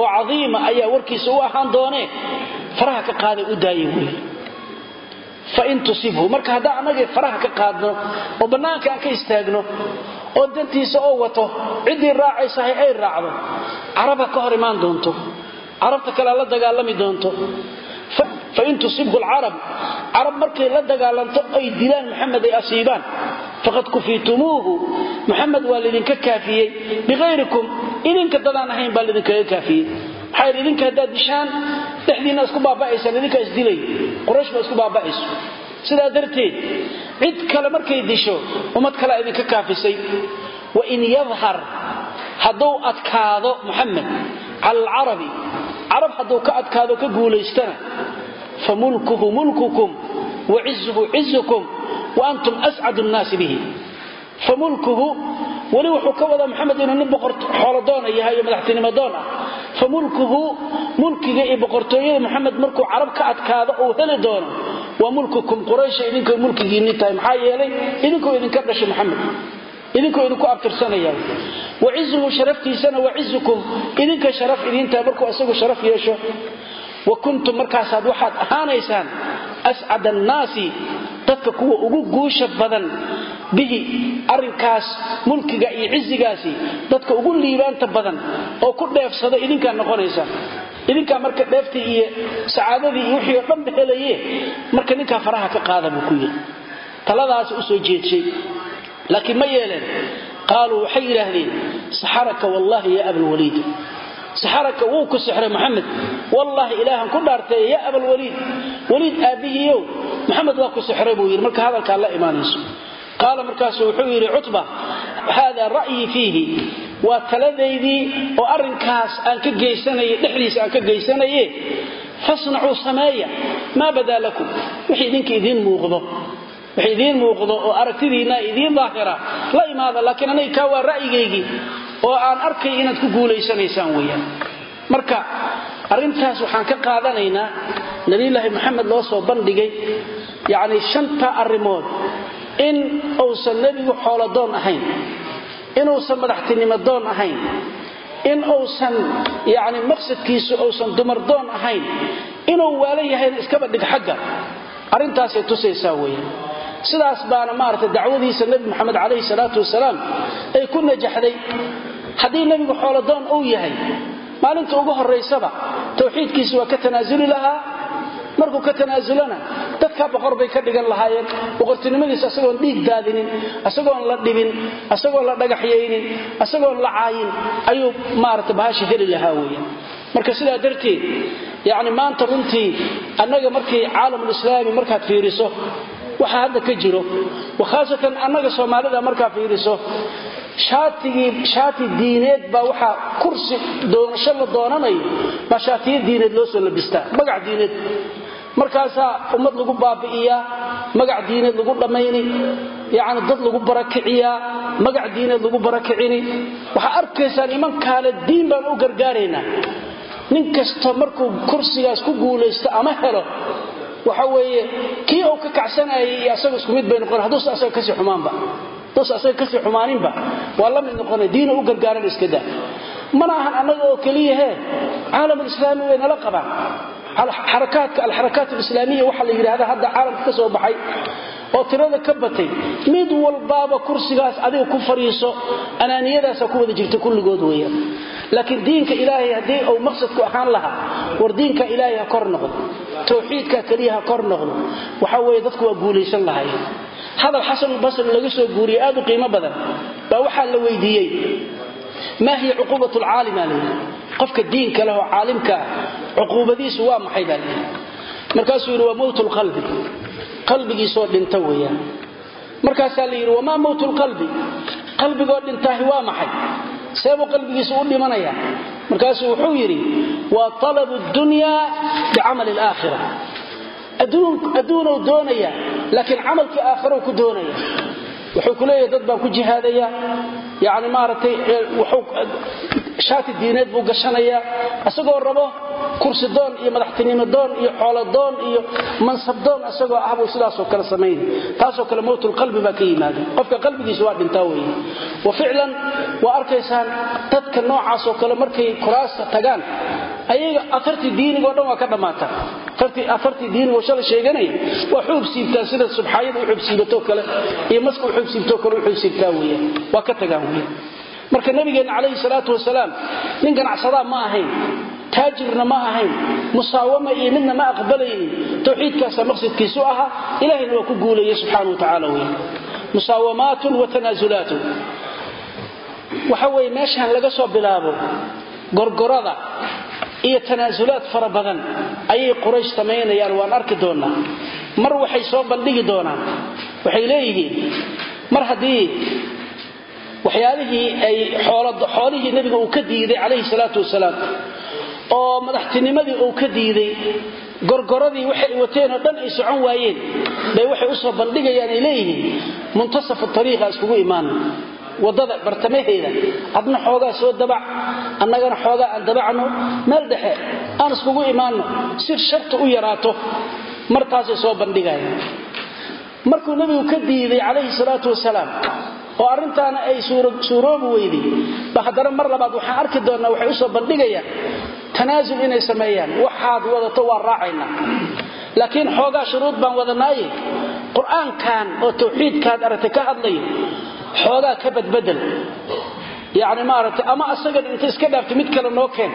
Speaker 1: oo cadiima ayaa warkiisa u ahaan doonee faraha ka qaaday u daaya wey oo dantiisa oo wato ciddii raacaysahay ay raacdo. Caraba ka hor imaan doonto carabta kalea la dagaalami doonto. Fain tusibhu alcarab carab markay la dagaalanto ay dilaan maxamed ay asiibaan. Faqad kufiitumuuhu maxamed waa laydinka kaafiyey. Biqayrikum idinka dadaan ahayn baa laydinkaga kaafiyey. Maxaa yidhi idinka haddaad dishaan dhexdiinna isku baaba'aysaan idinkaa isdilay quraysh baa isku baaba'ayso sidaa darteed cid kale markay disho ummad kalea idinka kaafisay. Wain yadhar hadduu adkaado muxamed cala alcarabi carab hadduu ka adkaado ka guulaystana fa mulkuhu mulkukum wa cizuhu cizukum wa antum ascadu nnaasi bihi. Fa mulkuhu weli wuxuu ka wadaa maxamed inuu nin xoolodoona yahay oo madaxtinimo doon ah. Fa mulkuhu mulkiga iyo boqortooyada maxamed markuu carab ka adkaado uu heli doono. Waa mulkukum quraysha idinkay mulkigiinni tahay. Maxaa yeelay idinkuu idinka dhashay maxamed. Idinkuu idinku abtirsanaya wa cizuhu sharaftiisana wa cizukum idinka sharaf idiintahay markuu isagu sharaf yeesho. Wa kuntum markaasaad waxaad ahaanaysaan ascad annaasi dadka kuwa ugu guusha badan bihi arinkaas mulkiga iyo cizigaasi dadka ugu liibaanta badan oo ku dheefsada idinkaa noqonaysa. Idinkaa marka dheeftii iyo sacaadadii iyo wixii oo dhanba helaye marka ninkaa faraha ka qaada buu ku yidhi. Taladaas u soo jeedshay. Laakiin ma yeeleen qaaluu waxay yidhaahdeen saxaraka wallaahi ya abalwaliid saxaraka wuu ku sixray maxamed wallaahi ilaahan ku dhaartay ya abalwaliid waliid. Aabbihiiow maxamed waa ku sixray buu yidhi. Marka hadalkaa la imaanayso qaala markaasu wuxuu yidhi cutba hada ra'yii fiihi. Waa taladaydii oo arrinkaas aan ka geysanaye dhexdiisa aan ka geysanaye fasnacuu sameeya maa badaa lakum? Wix idinka idiin muuqdo. Wax idiin muuqdo oo aragtidiinna idiin daahira la imaada laakiin aniga kaa waa ra'yigaygii oo aan arkay inaad ku guulaysanaysaan weeyaan. Marka arrintaas waxaan ka qaadanaynaa nabiyulaahi maxamed loo soo bandhigay yacni shanta arrimood in uusan nebigu xoolodoon ahayn inuusan madaxtinimo doon ahayn in uusan yani maqsadkiisu uusan dumardoon ahayn inuu waala yahayna iskaba dhig xagga. Arrintaasay tusaysaa weeyaan sidaas baana maaragtay dacwadiisa nebi moxamed calayhi salaatu wasalaam ay ku najaxday. Haddii nebigu xoolodoon uu yahay maalinta ugu horaysaba tawxiidkiisa waa ka tanaasuli lahaa markuu ka tanaasulana dadkaa boqor bay ka dhigan lahaayeen. Boqortinimadiisa asagoon dhiig daadinin asagoon la dhibin asagoon la dhagaxyaynin asagoon la caayin ayuu maarata bahasha heli lahaa weeyaan. Marka sidaa darteed yacni maanta runtii annaga markii caalamulislaami markaad fiiriso waxa hadda ka jiro. Khaasatan annaga soomaalida markaa fiiriso shaati diineed baa waxaa kursi doonasho la doonanayo baa shaatiyo diineed loo soo labistaa magac diineed markaasaa ummad lagu baabi'iyaa magac diineed lagu dhammayni yacni dad lagu barakiciyaa magac diineed lagu barakicini waxaa arkaysaa nimankaale diin baan u gargaaraynaa nin kasta markuu kursigaas ku guulaysto ama helo waxa weeye kii uu ka kacsanayay iyo asaga isku mid bay noqon hadduusa asaga ka sii xumaanba. Hadduusa asaga ka sii xumaaninba. Waa la mid noqonay diina u gargaaran iska daa. Mana ahan annaga oo keliyahee caalamulislaami way nala qabaan xarakaadka alxarakaat alislaamiya waxaa la yidhahda hadda caalamka ka soo baxay oo tirada ka batay mid walbaaba kursigaas adiga ku fadhiiso anaaniyadaasaa ku wada jirta kulligood weeyaan. Laakiin diinka ilaahay haddii uu maqsadku ahaan lahaa war diinka ilaahay ha kor noqdo tawxiidka keliya ha kor noqdo. Waxa weeye dadku waa guulaysan lahaayeen. Hadal xasanulbasri laga soo guuriyey aad u qiimo badan baa waxaa la weydiiyey maa hiya cuquubat lcaalima layidhi qofka diinka leh oo caalimkaa cuquubadiisu waa maxay baa layidhi markaasuu yidhi waa mowt lqalbi qalbigiisoo dhinta weeyaan markaasaa la yidhi wamaa mowt lqalbi qalbigoo dhintaahi waa maxay seebuu qalbigiisu u dhimanaya markaasuu wuxuu yidhi waa talabu dunyaa bicamali alaakhira adduunuu doonaya laakiin yani maaragtay shaati diineed buu gashanayaa isagoo rabo kursi doon iyo madaxtinimo doon iyo xoolo doon iyo mansab doon isagoo ah buu sidaasoo kale samayn. Taasoo kale mowtulqalbi baa ka yimaada. Qofka qalbigiisa waa dhintaa weeye. Wa ficlan waa arkaysaan dadka noocaasoo kale markay kuraasta tagaan ayaga afartii diinigoo dhan waa ka dhammaataa afartii diinigoo shala sheeganaya waa xuub siibtaan sida subxaayada u xuub siibatoo kale iyo maska u xuub siibtoo kale u xuub siibtaa weeyaan waa ka tagaan weeyaan marka nabigeenna calayhi salaatu wasalaam nin ganacsadaa ma ahayn taajirna ma ahayn musaawama iyo midna ma aqbalaynin towxiidkaasa maqsadkiisu ahaa ilahayna waa ku guulayay subxaana wa tacaala wey musaawamaatun wa tanaasulaatun waxa weye meeshaan laga soo bilaabo gorgorada iyo tanaasulaad fara badan ayay quraysh samaynayaan waan arki doonnaa mar waxay soo bandhigi doonaan. Waxay leeyihiin mar haddii waxyaalihii ay xoolihii nebiga uu ka diiday calayhi salaatu wasalaam oo madaxtinimadii uu ka diiday gorgoradii waxay wateen oo dhan ay socon waayeen bay waxay u soo bandhigayaan ay leeyihiin muntasafu ariiqa iskugu imaana waddada bartamaheeda. Adna xoogaa soo dabac annagana xoogaa aan dabacno. Meel dhexe aan iskugu imaanno si sharta u yaraato martaasay soo bandhigayaan. Markuu nebigu ka diiday calayhi salaatu wasalaam oo arrintaana ay suuroobi weyday ba haddana mar labaad waxaan arki doonnaa waxay u soo bandhigayaan tanaasul inay sameeyaan. Waxaad wadato waa raacaynaa laakiin xoogaa shuruud baan wadanaaye qur'aankan oo tawxiidkaad aragtay ka hadlayo xoogaa ka badbedel yani maaragtay ama asagan inta iska dhaaftay mid kale noo keen.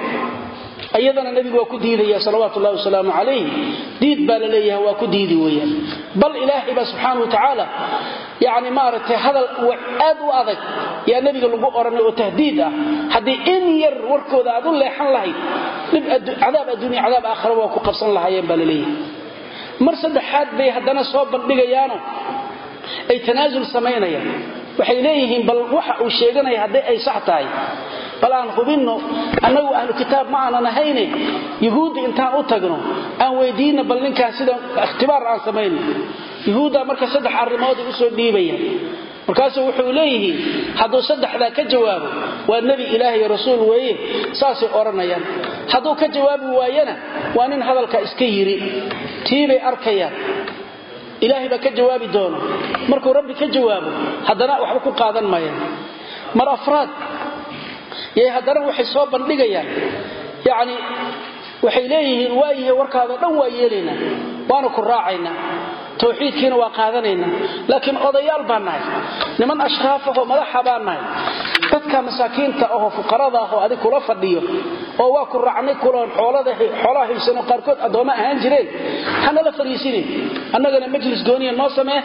Speaker 1: Iyadana nebigu waa ku diidaya salawaatu ullahi wasalaamu calayh diid baa la leeyahay waa ku diidi weyaan bal ilaahay baa subxaana wa tacaala maaragtay hadal aad u adag yaa nebiga lagu odhanay oo tahdiid ah. Haddii in yar warkooda aad u leexan lahayd cadaab adduunya cadaab aakhira waa ku qabsan lahaayeen baa la leeyahay. Mar saddexaad bay haddana soo bandhigayaano ay tanaasul samaynayaan waxay leeyihiin bal waxa uu sheeganaya hadday ay sax tahay. Bal aan hubinno annagu ahlu kitaab ma aanan ahayne yuhuudda intaan u tagno aan weydiinno bal ninkaan sida ikhtibaar aan samayno. Yuhuuddaa marka saddex arrimooday u soo dhiibayaan. Markaasuu wuxuu leeyihiin hadduu saddexdaa ka jawaabo waa nebi ilaah rasuul weeye saasay odhanayaan hadduu ka jawaabi waayana waa nin hadalka iska yiri tiibay arkayaan ilaahay baa ka jawaabi doono. Markuu rabbi ka jawaabo haddana waxba ku qaadan maayaan mar afraad yay haddana waxay soo bandhigayaan. Yacni waxay leeyihiin waayahay warkaadoo dhan waa yeelaynaa waana ku raacaynaa tawxiidkiina waa qaadanaynaa laakiin odayaal baan nahay niman ashraaf ahoo madaxa baan nahay dadka masaakiinta ahoo fuqarada ahoo adig kula fadhiyo oo waa ku raacnay kuloon xoolaha haysano qaarkood addoommo ahaan jireen hanala fariisinin annagana majlis gooniya noo samee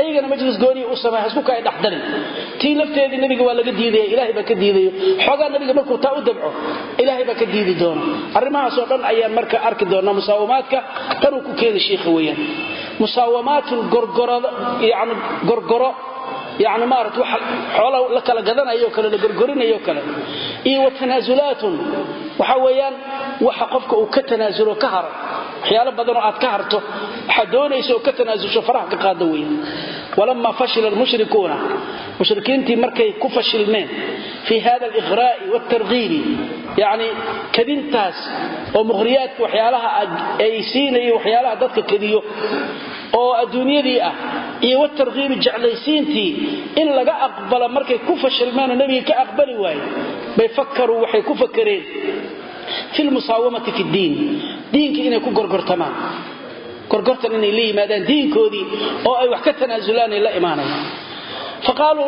Speaker 1: ayagana majlis gooniya u samee hasku ka ay dhexdalin. Tii lafteedii nebiga waa laga diidaya ilaahay baa ka diidayo. Xoogaa nebiga markuu taa u dabco ilaahay baa ka diidi doono. Arrimahaasoo dhan ayaan marka arki doonaa musaawamaadka tanuu ku keeni shiikha weeyaan gorgoroyani gorgoro yani maarata waxa xoola la kala gadanayo kale la gorgorinayo kale. Iyo wa tanaasulaatun waxa weeyaan waxa qofka uu ka tanaasulo ka haro. Waxyaalo badanoo aad ka harto waxaad doonaysa oo ka tanaasusho faraha ka qaada weeyaan. Walamaa fashila almushrikuuna. Mushrikiintii markay ku fashilmeen fii hada aliqraa'i waaltarghiibi yacni kadintaas oo mukhriyaadka waxyaalaha ay siinayo waxyaalaha dadka kadiyo oo adduunyadii ah iyo watarkiibi jeclaysiintii in laga aqbala markay ku fashilmeenoo nebiga ka aqbali waaye bay fakaruu waxay ku fakareen fi lmusaawamati fi ddiin diinkii inay ku gorgortamaan. Gorgortan inay la diinkoodii oo ay wax ka tanaasulaan ay la imaanayaan.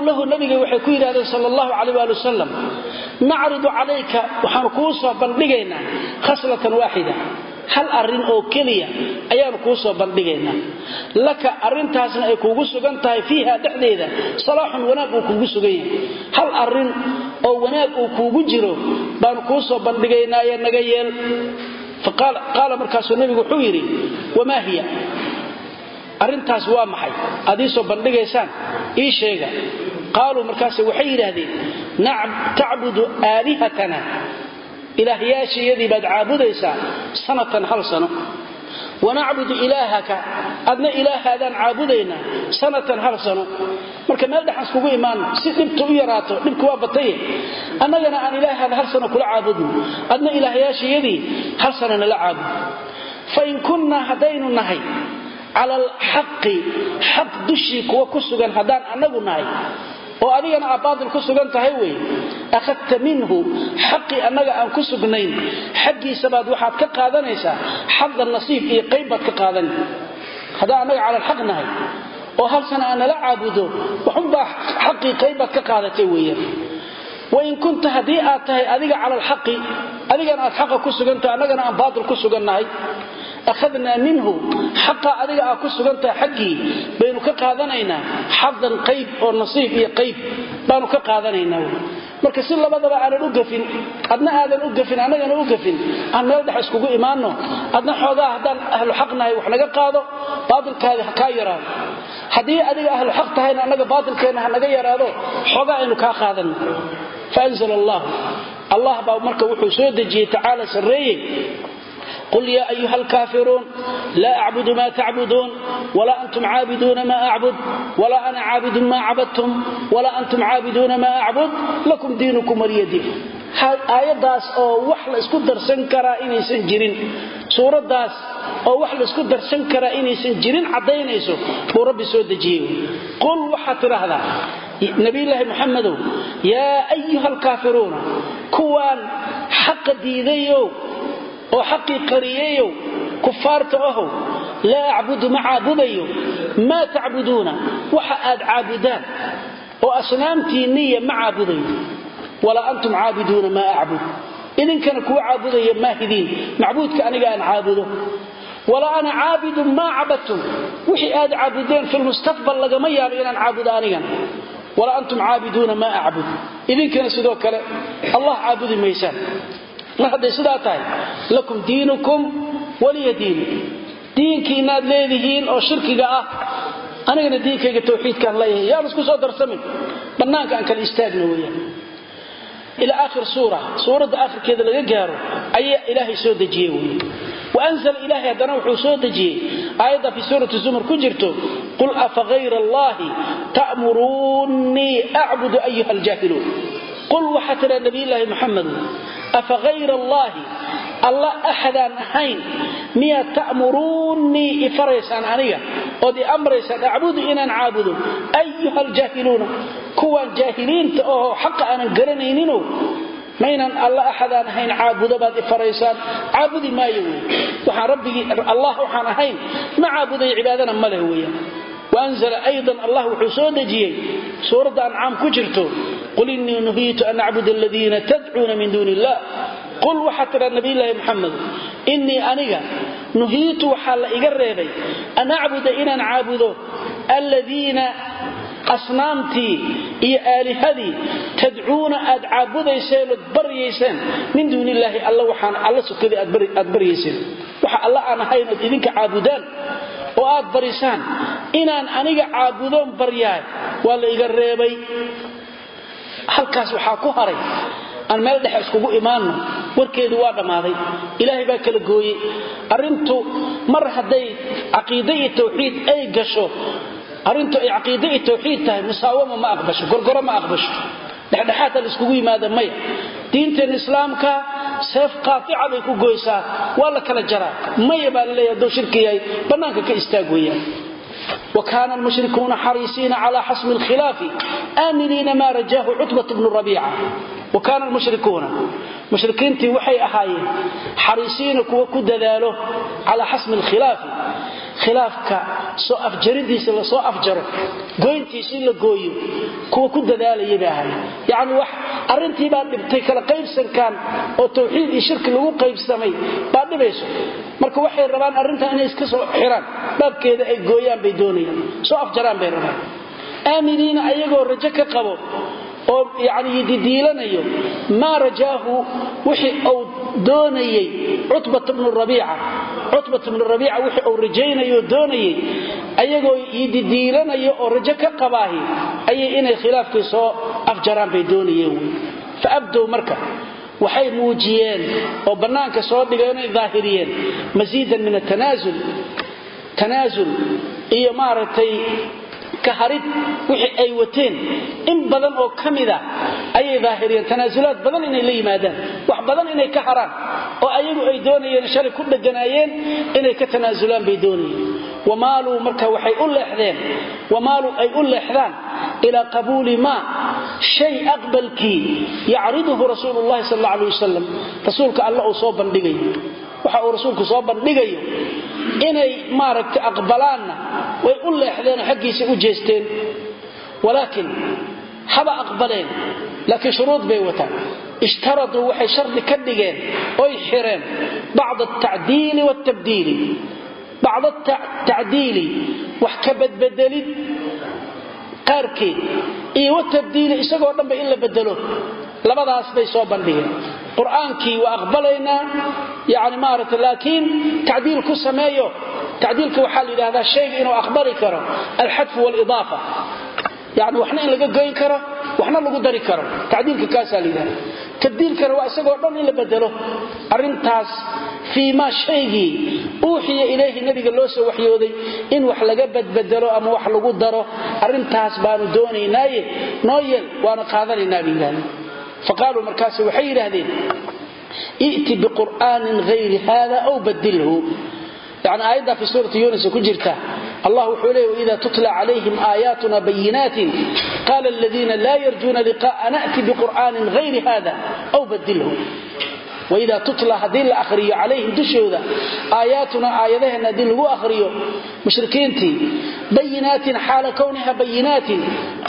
Speaker 1: Lahu nabiga waxay ku yidhahdeen sal allahu calayh waali wasalam nacridu calayka waxaanu kuu soo bandhigaynaa khaslatan waaxida hal arrin oo keliya ayaanu kuu soo bandhigaynaa laka arrintaasna ay kuugu sugan tahay fiiha dhexdeeda salaaxun wanaag uu kuugu sugan yahay. Hal arrin oo wanaag uu kuugu jiro baanu kuu soo bandhigaynaaye naga yeel. Qaala markaasuu nebigu wuxuu yidhi wamaa hiya? Arrintaas waa maxay? Aad ii soo bandhigaysaan? Ii sheega. Qaaluu markaase waxay yidhaahdeen tacbudu aalihatana ilaahyaashayadii baad caabudaysaa sanatan hal sano. Wanacbudu ilaahaka adna ilaahaadaan caabudaynaa sanatan hal sano. Marka meel dhexan iskugu imaano si dhibta u yaraato dhibka waa bataye annagana aan ilaahaada hal sano kula caabudno adna ilaahyaashayadii hal sano nala caabud fain kunnaa haddaynu nahay cala alxaqi xaq dushii kuwa ku sugan haddaan annagu nahay oo adigana aad baatil ku sugan tahay wey akhadta minhu xaqii annaga aan ku sugnayn. Xaggiisabaad waxaad ka qaadanaysaa. Xada nasiib iyo qayb baad ka qaadan. Haddaan annaga cala alxaq nahay oo hal sana aan nala caabudo waxunbaa xaqii qayb baad ka qaadatay weeyaan wain kunta haddii aad tahay adiga cala alxaqi adigana akhadnaa minhu xaqa adiga aa ku sugantaha xaggii baynu ka qaadanaynaa xadan qayb oo nasiib marka si labadaba aanan u gafin adna aadan u gafin annagana u gafin aan meel dhex iskugu imaanno adna xoogaa haddaan ahlu xaq wax naga qaado baatilkaadi ha yaraado haddii adiga ahlu xaq tahayna annaga baatilkeenna naga yaraado xoogaa aynu kaa qaadanno faanzl allah allah baa marka wuxuu soo dejiyey tacaala sarreeyey qul yaa ayuha alkaafiruun laa acbudu maa tacbuduun walaa antum caabiduuna maa acbud walaa ana caabidun maa cabadtum walaa antum caabiduuna maa acbud lakum diinukum waliyadiin aayadaas oo wax la isku darsan karaa inaysan jirin suuradaas oo wax la isku darsan karaa inaysan jirin caddaynayso buu rabbi soo dejiyey qul waxaad tidhaahdaa nabilaahi muxamadow yaa ayuha alkaafiruuna kuwaan xaqa diidayow oo xaqii qariyayow kufaarta ahow laa acbudu ma caabudayo maa tacbuduuna waxa aad caabudaan oo asnaamtiinniya ma caabudayo. Walaa antum caabiduuna maa acbud. Idinkana kuwa caabudaya maahidiin macbuudka aniga aan caabudo. Walaa ana caabidun maa cabadtum wixii aad caabudeen fi lmustaqbal lagama yaabo inaan caabudo anigana walaa antum caabiduuna maa acbud. Idinkana sidoo kale allah caabudi maysaan mar hadday sidaa tahay? Lakum diinukum waliya diini diinkiinaad leedihiin oo shirkiga ah anigana diinkayga tawxiidkaan leeyahay. Yaan isku soo darsamin? Bannaanka aan kala istaagna weyaan ilaa aakhir suura suuradda aakhirkeeda laga gaaro ayaa ilaahay soo dejiyey wey waanzala ilaahay haddana wuxuu soo dejiyey. Aayadda fii suurati zumar ku jirto qul afa hayra allaahi ta'muruunnii acbudu ayuha aljaahiluun qul waxaa tidhaa nabiyulaahi maxamedu afa hayra allaahi alla axadaan ahayn miyaad ta'muruunnii ifaraysaan aniga ood i amraysaan acbudu inaan caabudo ayuha aljaahiluuna kuwaan jaahiliinta oo xaqa aanan garanaynino maynan alla axadaan ahayn caabudo baad ifaraysaan caabudi maayo wey waxaan rabbigii allah waxaan waanzala aydan allah wuxuu soo dejiyey. Suuradda ancaam ku jirto qul innii nuhiitu an acbud aladiina tadcuuna min duuni illah qul waxaa tidhaa nabiyulaahi maxamed innii aniga nuhiitu waxaa la iga reebay an acbuda inaan caabudo aladiina asnaamtii iyo aalihadii tadcuuna aad caabudayseen ood baryayseen min duuni illaahi alla waxaan alla sukadii aad baryayseen. Waxa alla aan oo aad barisaan inaan aniga caabudoon baryaay waa la iga reebay. Halkaas waxaa ku haray aan meel dhexe iskugu imaanno warkeedu waa dhammaaday. Ilaahay baa kala gooyey. Arrintu mar hadday caqiide iyo tawxiid ay gasho arrintu ay caqiide iyo tawxiid tahay musaawama ma aqbasho gorgoro ma aqbasho. Dhexdhexaadta la iskugu yimaada maya diinteen islaamka seef qaatica bay ku goysaa. Waa la kala jaraa maya baa la leeya hadduu shirki yahay bannaanka ka istaag weeyaan. Wkaana almushrikuuna xariisiina cala xasmi اlkhilaafi aaminiina ma rajaahu cutbat bnu rabiica. Wakaana almushrikuuna mushrikiintii waxay ahaayeen xariisiina kuwa ku dadaalo calaa xasmi khilaafka soo afjaridiisa la soo afjaro goyntiisa in la gooyo kuwa ku dadaalaya bay ahay yacni wax arrintii baa dhibtay kala qaybsankan oo tawxiid iyo shirki lagu qaybsamay baa dhibayso. Marka waxay rabaan arrintan inay iska soo xiraan baabkeeda ay gooyaan bay doonayaan soo afjaraan bay rabaan. Aaminiina ayagoo rajo ka qabo oo yani didiilanayo maa rajaahu wixii uu doonayey cutbat bnu rabiica. Cutbat bnu rabiica wixii uu rajaynayo doonayey ayagoo yididiilanayo oo rajo ka qabaahi ayay inay khilaafkii soo afjaraan bay doonayeen wy fa abdow marka waxay muujiyeen oo bannaanka soo dhigeen inay daahiriyeen masiidan min tanaasul iyo maaragtay kaharid wixii ay wateen. In badan oo ka mida ayay daahiriyeen tanaasulaad badan inay la yimaadaan. Wax badan inay ka haraan. Oo ayagu ay doonayeen shalay ku dheganaayeen inay ka tanaasulaan bay doonayeen wamaaluu marka waxay u leexdeen wamaaluu ay u leexdaan ilaa qabuuli maa shay aqbalkii yacriduhu rasuulu llahi sal alla alay wasalam rasuulka alla uu soo bandhigayo waxa uu rasuulku soo bandhigayo inay maaragtay aqbalaanna way u leexdeenoo xaggiisa u jeesteen. Walaakin haba aqbaleen laakiin shuruud bay wataan. Ishtaraduu waxay shardi ka dhigeen oy xireen bacda atacdiili waaltabdiili bacda atacdiili wax ka badbedelid qaarkeed iyo watabdiili isagoo dhanba in la bedelo labadaas bay soo bandhigeen qur'aankii waa aqbalaynaa yani maaragta laakiin tacdiil ku sameeyo tacdiilka waxaa la yidhahdaa shayga inuu aqbali karo alxadfu waalidaafa yani waxna in laga goyn waxna lagu dari karo. Tacdiilka kaasaa la yidhahda tabdiilkana waa isagoo dhan in la bedelo arrintaas fii maa shaygii uuxiya ilayhi nabiga loo soo waxyooday in wax laga badbedelo ama wax lagu daro. Arrintaas baanu doonaynaaye noo yeel waana qaadanaynaa bay yidhahdeen faqaaluu markaas waxay yidhaahdeen i'ti biqur'aanin hayri hada aw badilhu yani aayaddaa fi suurati yunis ku jirta allah wuxuu leey waida tutla calayhim aayaatuna bayinaatin qaala aladiina laa yarjuuna liqa'a na'ti biqur'aanin hayri hada aw badilhu waidaa tutla haddii la ahriyo calayhim dushooda aayaatuna aayadaheenna haddii lagu ahriyo mushrikiintii bayinaatin xaala kowniha bayinaatin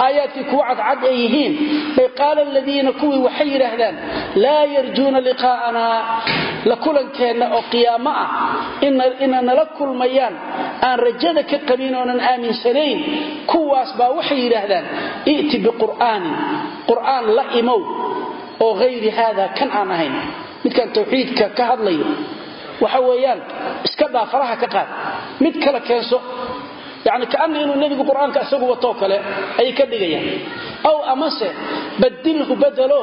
Speaker 1: aayaadkii kuwa cadcad ay yihiin bay qaala aladiina kuwii waxay yidhaahdaan laa yarjuuna liqaa'anaa la kulankeenna oo qiyaamo ah ina nala kulmayaan aan rajada ka qabin oonan aaminsanayn kuwaas baa waxay yidhaahdaan i'ti biqur'aanin qur'aan la imow oo hayri haada kan aan ahayn midkan tawxiidka ka hadlayo. Waxa weeyaan iska daa faraha ka qaad. Mid kale keenso yani kaana inuu nebigu qur'aanka isagu kale ayay ka dhigayaan. Aw amase badilhu badelo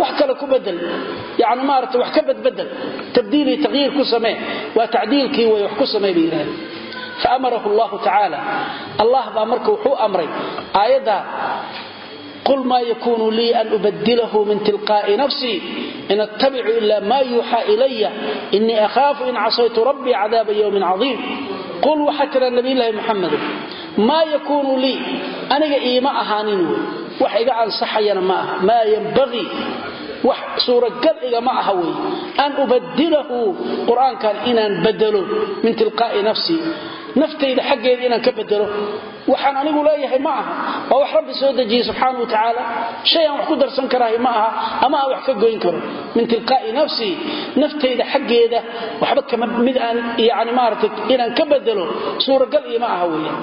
Speaker 1: wax kale ku bedel yani maarata wax ka badbedel tabdiilii taqyiir ku samee. Waa tacdiilkii way wax ku samee bay yidhahdeen. Faamarahu llahu tacaala allah baa marka wuxuu amray aayaddaa qul maa yakunu lii an ubadilahu min tilqaa'i nafsii in attabicu ila ma yuuxaa ilaya inii ahaafu in casaytu rabbii cadaaba yowmin cadiim qul waxaa tira nabiylahi muxamedo maa yakuunu lii aniga iima ahaanin wey wax iga ansaxayana ma aha maa ymbaii wax suuragal igama aha wey an ubadilahu qur'aankan inaan bedelo min tilqaa'i nafsii naftayda xaggeeda inaan ka bedelo. Waxaan anigu leeyahay ma aha. Waa wax rabbi soo dejiyey subxaana wa tacaala. Shay aan wax ku darsan karahay ma aha. Ama aan wax ka goyn karo. Min tilqaa'i nafsii naftayda xaggeeda waxba kama mid aan yani maarata inaan ka bedelo. Suuragal iima aha weeyaan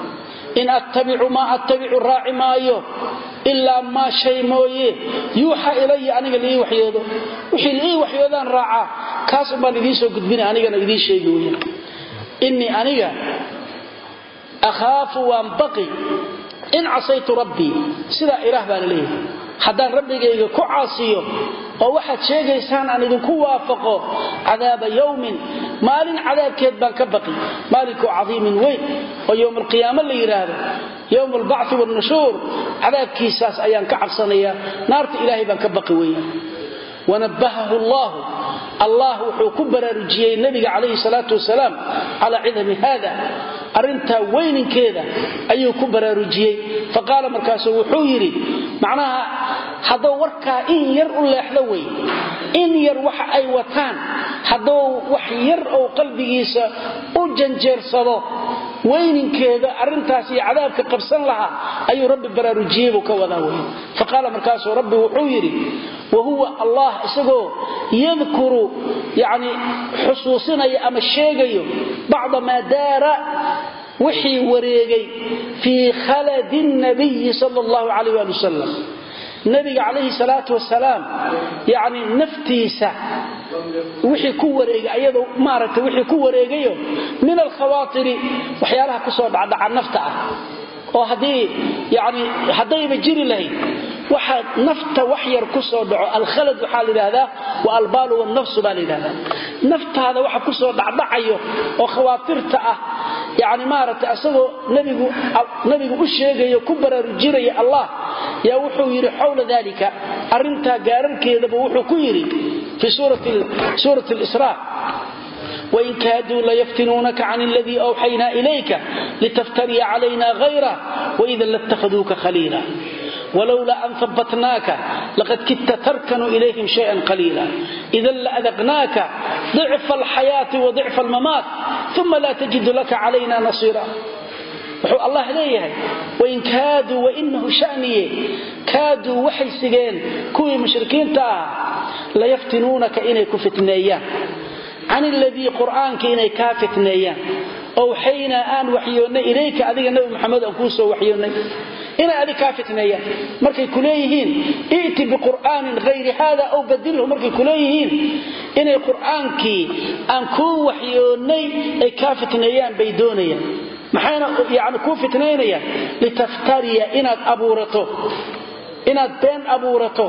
Speaker 1: in attabicu maa attabicu raaci maayo ilaa maa shay mooye. Yuuxa ilaya aniga liii waxyoodo. Wixii liii waxyoodaan raacaa kaas umbaan idiin soo gudbina anigana idiin sheegi weya innii aniga akhaafu waan baqi in casaytu rabbii sidaa ilaah baa la leeyahay haddaan rabbigayga ku caasiyo oo waxaad sheegaysaan aan idinku waafaqo cadaaba yowmin maalin cadaabkeed baan ka baqi maalinkoo cadiimin weyn oo yowm alqiyaamo la yidhaahdo yowm albacthi waalnushuur cadaabkiisaas ayaan ka cabsanayaa naarta ilaahay baan ka baqi weeyaan wanabahahu allahu allah wuxuu ku baraarujiyey hada arrintaa weyninkeeda ayuu ku baraarujiyey. Faqaala markaasuu wuxuu yidhi macnaha haddou warkaa in yar u leexdo wey in yar waxa ay wataan haddou wax yar ou qalbigiisa u janjeersado weyninkeeda arrintaas iyo cadaabka qabsan lahaa ayuu rabbi baraarujiyey buu ka wadaa wey faqaala markaasuu rabbi wuxuu yidhi wahuwa allah isagoo yadkuru yani xusuusinaya ama sheegayo bacda maa daara wixii wareegay fii khaladi nabiyi sal allahu calayh ali wasalam nabiga calayhi salaatu wasalaam yani naftiisa wixii ku wareegay ayadoo maaragtay wixii ku wareegayo min alkhawaatiri waxyaalaha ku soo dhacdhaca nafta ah oo haddayba jiri lahayd waxa nafta wax yar ku soo dhaco. Alkhalad waxaa layidhahdaa wa albaalu wannafsu baa layidhahdaa naftaada waxa ku soo dhacdhacayo oo khawaatirta ah yani maaragtay asagoo nabigu u sheegayo ku baraarujinaya allah yaa wuxuu yidhi xowla dalika arrintaa gaararkeedaba wuxuu ku yidhi fii suurati lisraa wain kaaduu layaftinuunaka can ladii awxaynaa ilayka litaftariya calayna hayra waidan latakhaduuka khaliila wlowlaa an habbatnaaka laqad kidta tarkanuu ilayhim shayan qaliila idan laadaqnaaka dicfa alxayaati wa dicfa almamaat uma laa tajidu laka calayna nasiira wuxuu allah leeyahay wain kaaduu wainahu shaniye kaaduu waxay sigeen kuwii mushrikiinta ah layaftinuunaka inay ku fitneeyaan can iladii qur'aanka inay kaa fitneeyaan. Owxaynaa aan waxyoonnay ilayka adiga nabi muxamed aan kuu soo waxyoonnay inay adig kaa fitneeyaan. Markay ku leeyihiin i'ti biqur'aanin hayri haada aw badilhu. Markay ku leeyihiin inay qur'aankii aan kuu waxyoonnay ay abuurato inaad been abuurato.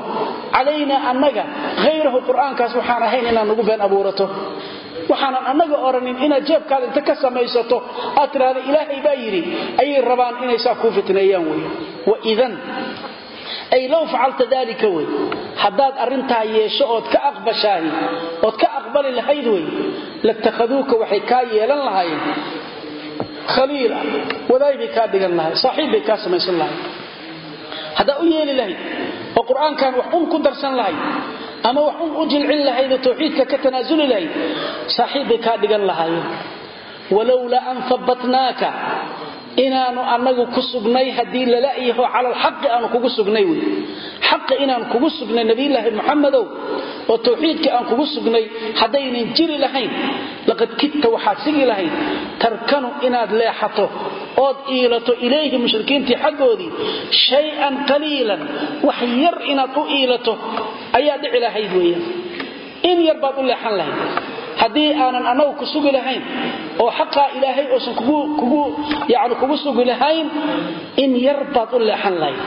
Speaker 1: Calaynaa annaga hayrahu qur'aankaas waxaan ahayn inaad nagu been abuurato. Waxaanan annaga oranin inaad jeebkaada inta ka samaysato. Aad tidhahda ilaahay baa yidhi ayay rabaan inay saa kuu fitneeyaan wey waidan ay low facalta daalika wey haddaad arrintaa yeesho ood ka aqbashaahi ood ka aqbali lahayd wey latakhaduuka waxay kaa yeelan lahaayeen. Khaliila wadaay bay kaa dhigan lahay saaxiib bay kaa samaysan lahay haddaa u yeeli lahayd oo qur'aankan wax un ku darsan lahayd ama wax un u jilcin lahaydoo tawxiidka ka tanaasuli lahayd saaxiib bay kaa dhigan lahaayeen. Walowlaa an abbatnaaka inaanu anagu ku sugnay haddii lalayaho cala alxaqi aanu kugu sugnay wey. Xaqa inaan kugu sugnay nabiyulaahi muxamedow oo tawxiidka aan kugu sugnay haddaynan jiri lahayn laqad kidta waxaad sigi lahayd tarkanu inaad leexato ood iilato ilayhi mushrikiintii xaggoodii shay-an qaliilan wax yar inaad u iilato ayaa dhici lahayd weeyaan. In yar baad u leexan lahayd haddii aanan annagu ku sugi lahayn oo xaqaa ilaahay uusan yani kugu sugi lahayn in yar baad u leexan lahayd.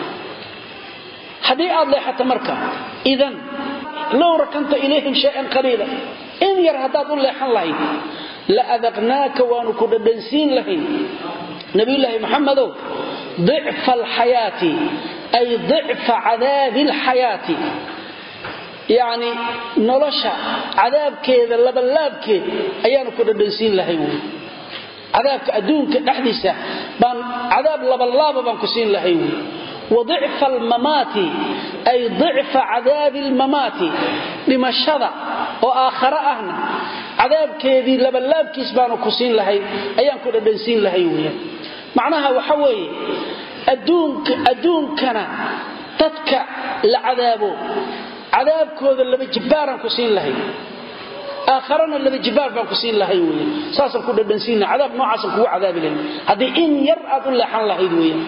Speaker 1: Haddii aad leexato marka idan low rakanta ilayhim shayan qaliila. In yar haddaad u leexan lahayd la adaqnaaka waanu ku dhadhansiin lahayn. Nabiyulaahi maxamedow dicfa alxayaati ay dicfa cadaabi alxayaati yacni nolosha cadaabkeeda labalaabkeed ayaanu ku dhadhansiin lahay wy cadaabka adduunka dhexdiisa baan cadaab labalaaba baan ku siin lahay wy wa dicfa almamaati ay dicfa cadaabi almamaati dhimashada oo aakhare ahna cadaabkeedii labalaabkiis baanu ku siin lahay ayaan ku dhadhansiin lahay weya macnaha waxa weeye adduunkana dadka la cadaabo cadaabkooda laba jibbaaraan ku siin lahay. Aakharana laba jibbaar baan ku siin lahay wey saasaan ku dhadhansiinlahay cadaab noocaasaan kugu cadaabi lahay haddii in yar aad u leexan lahayd weya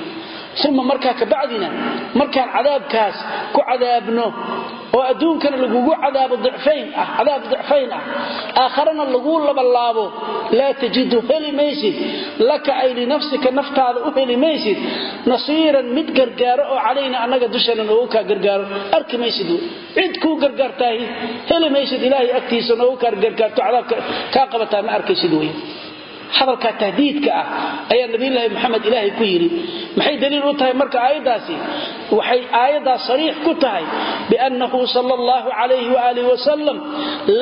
Speaker 1: uma markaa kabacdina markaan cadaabkaas ku cadaabno oo adduunkana lagugu cadaabo ah cadaab dicfayn ah aakharana laguu labalaabo laa tajidu heli maysid laka ay linafsika naftaada u heli maysid nasiiran mid gargaaro oo calayna annaga dushana noogu kaa gargaaro arki maysid cid kuu gargaartaahi heli maysid ilaahay agtiisa noogu kaa gargaarto cadaabka kaa qabataa ma arkaysid wey hadalkaa tahdiidka ah ayaa nabiyulaahi maxamed ilaahay ku yidhi. Maxay daliil u tahay marka aayaddaasi? Waxay aayaddaas sariix ku tahay biannahu sala allahu calayhi waaalih wasalam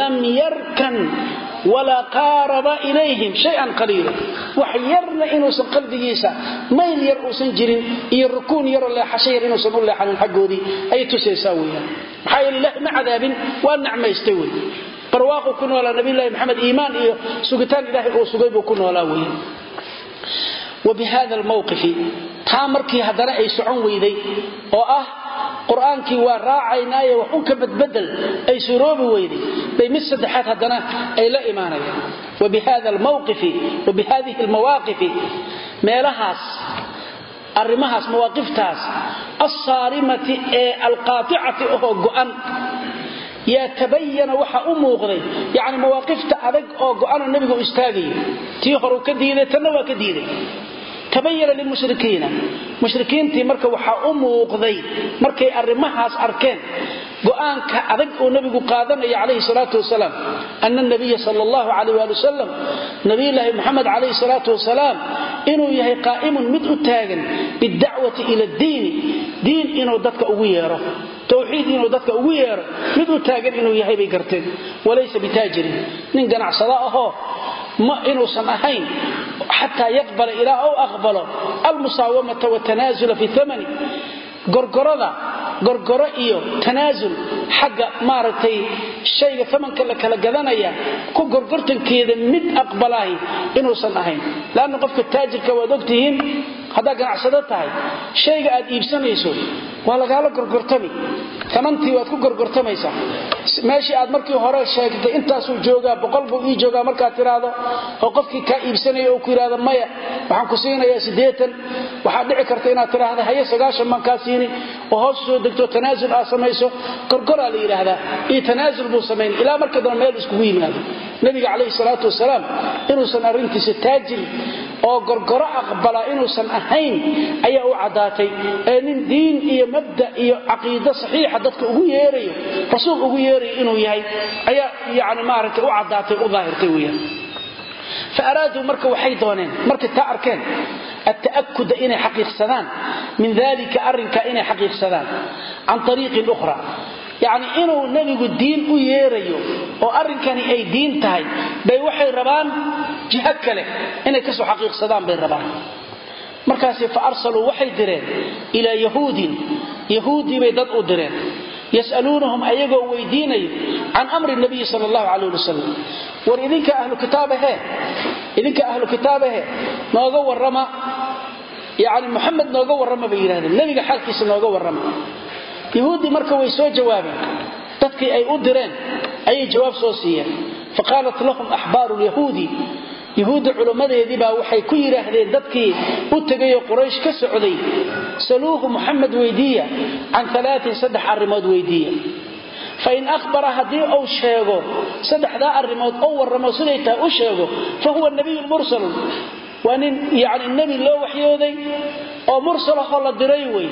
Speaker 1: lam yarkan walaa qaaraba ilayhim shayan qaliila. Wax yarna inuusan qalbigiisa mayl yar uusan jirin iyo rukuun yaroo leexasho yar inuusan u leexanin xaggoodii. Ayay tusaysaa weyaan maxaa yeele ilahay ma cadaabin waa nacmaystay wey barwaaqu ku noolaa nabiylahi maxamed iimaan iyo sugitaan ilaahay uu sugay buu ku noolaa weya wa bi hada almawqifi taa markii haddana ay socon weyday oo ah qur'aankii waa raacaynaaye wax ka badbedel ay suroobi weyday bay mid saddexaad haddana ay la imaanayaan. Wa bi hada almawqifi wa bi hadihi almawaaqifi meelahaas arrimahaas mawaaqiftaas alsaarimati ee alqaaticati ahoo go'an yaa tabayana waxa u muuqday yani mawaaqifta adag oo go'ana nabiga u istaagayo tii horeu ka diiday tanna waa ka diiday tabayana lilmushrikiina mushrikiintii marka waxaa u muuqday markay arrimahaas arkeen go'aanka adag uu nabigu qaadanaya calayhi salaatu wasalaam ana nabiya sal allahu calayh waali wasalam nabiyulaahi moxamed calayhi salaatu inuu yahay qaa'imun mid u taagan bidacwati ila ddiini diin inuu dadka ugu yeero. Towxiid inuu dadka ugu yeero mid u taagan inuu yahay bay garteen. Walaysa bitaajirin nin ganacsado ahoo ma inuusan ahayn xataa yaqbala ilaa ou aqbalo almusaawamata watanaasula fi amani gorgorada gorgoro iyo tanaasul xagga maaragtay shayga amanka la kala gadanaya ku gorgortankeeda mid aqbalaahi inuusan ahayn. Leanna qofka taajirka waad ogtihiin haddaad ganacsado tahay. Shayga aad iibsanayso waa lagaala gorgortami. Amantii waad ku gorgortamaysaa. Meeshii aad markii hore sheegtay intaasuu joogaa boqol buu ii joogaa markaad tiraahdo oo qofkii kaa iibsanaya uu ku yidhahdo maya waxaan ku siinayaa siddeetan. Waxaad dhici karta inaad tidhaahda haye sagaashan baan kaa siini. Oo hoos soo degto tanaasul aad samayso. Gorgoraa la yidhaahdaa iyo tanaasul buu samayn. Ilaa marka dambe meel iskugu yimaado. Nabiga calayhi salaatu wasalaam inuusan arrintiisa taajir oo gorgoro aqbala inuusan ahayn ayaa u caddaatay ee nin diin iyo mabda iyo caqiido saxiixa dadka ugu yeerayo rasuul ugu yeerayo inuu yahay ayaa yani maaragtay u caddaatay u daahirtay weyaan fa araaduu marka waxay dooneen markay taa arkeen atta'akuda inay xaqiiqsadaan min dalika arrinka inay xaqiiqsadaan can ariiqin ukhra yacni inuu nebigu diin u yeerayo oo arrinkani ay diin tahay bay waxay rabaan jiho kale. Inay ka soo xaqiiqsadaan bay rabaan. Markaasi fa arsaluu waxay direen ilaa yahuudin. Yahuudii bay dad u direen. Yas'aluunahum ayagoo weydiinayo can amri nabiyi sal allahu calayh wasalam war idinka ahlu kitaabahe idinka ahlu kitaabahe nooga warrama. Yani muxamed nooga warrama bay yidhahdeen nebiga xaalkiisa nooga warrama yahuuddii marka way soo jawaabeen. Dadkii ay u direen ayay jawaab soo siiyeen. Faqaalat lahum axbaaru lyahuudi baa waxay ku yidhaahdeen dadkii u tegayoo quraysh ka socday saluuhu muxamed weydiiya can alaain saddex arrimood weydiiya. Fain ahbara haddii uu sheego saddexdaa arrimood ou warramo u sheego fa huwa nabiyun mursalun. Waa nin yani nebi loo waxyooday oo mursalahoo la diray wey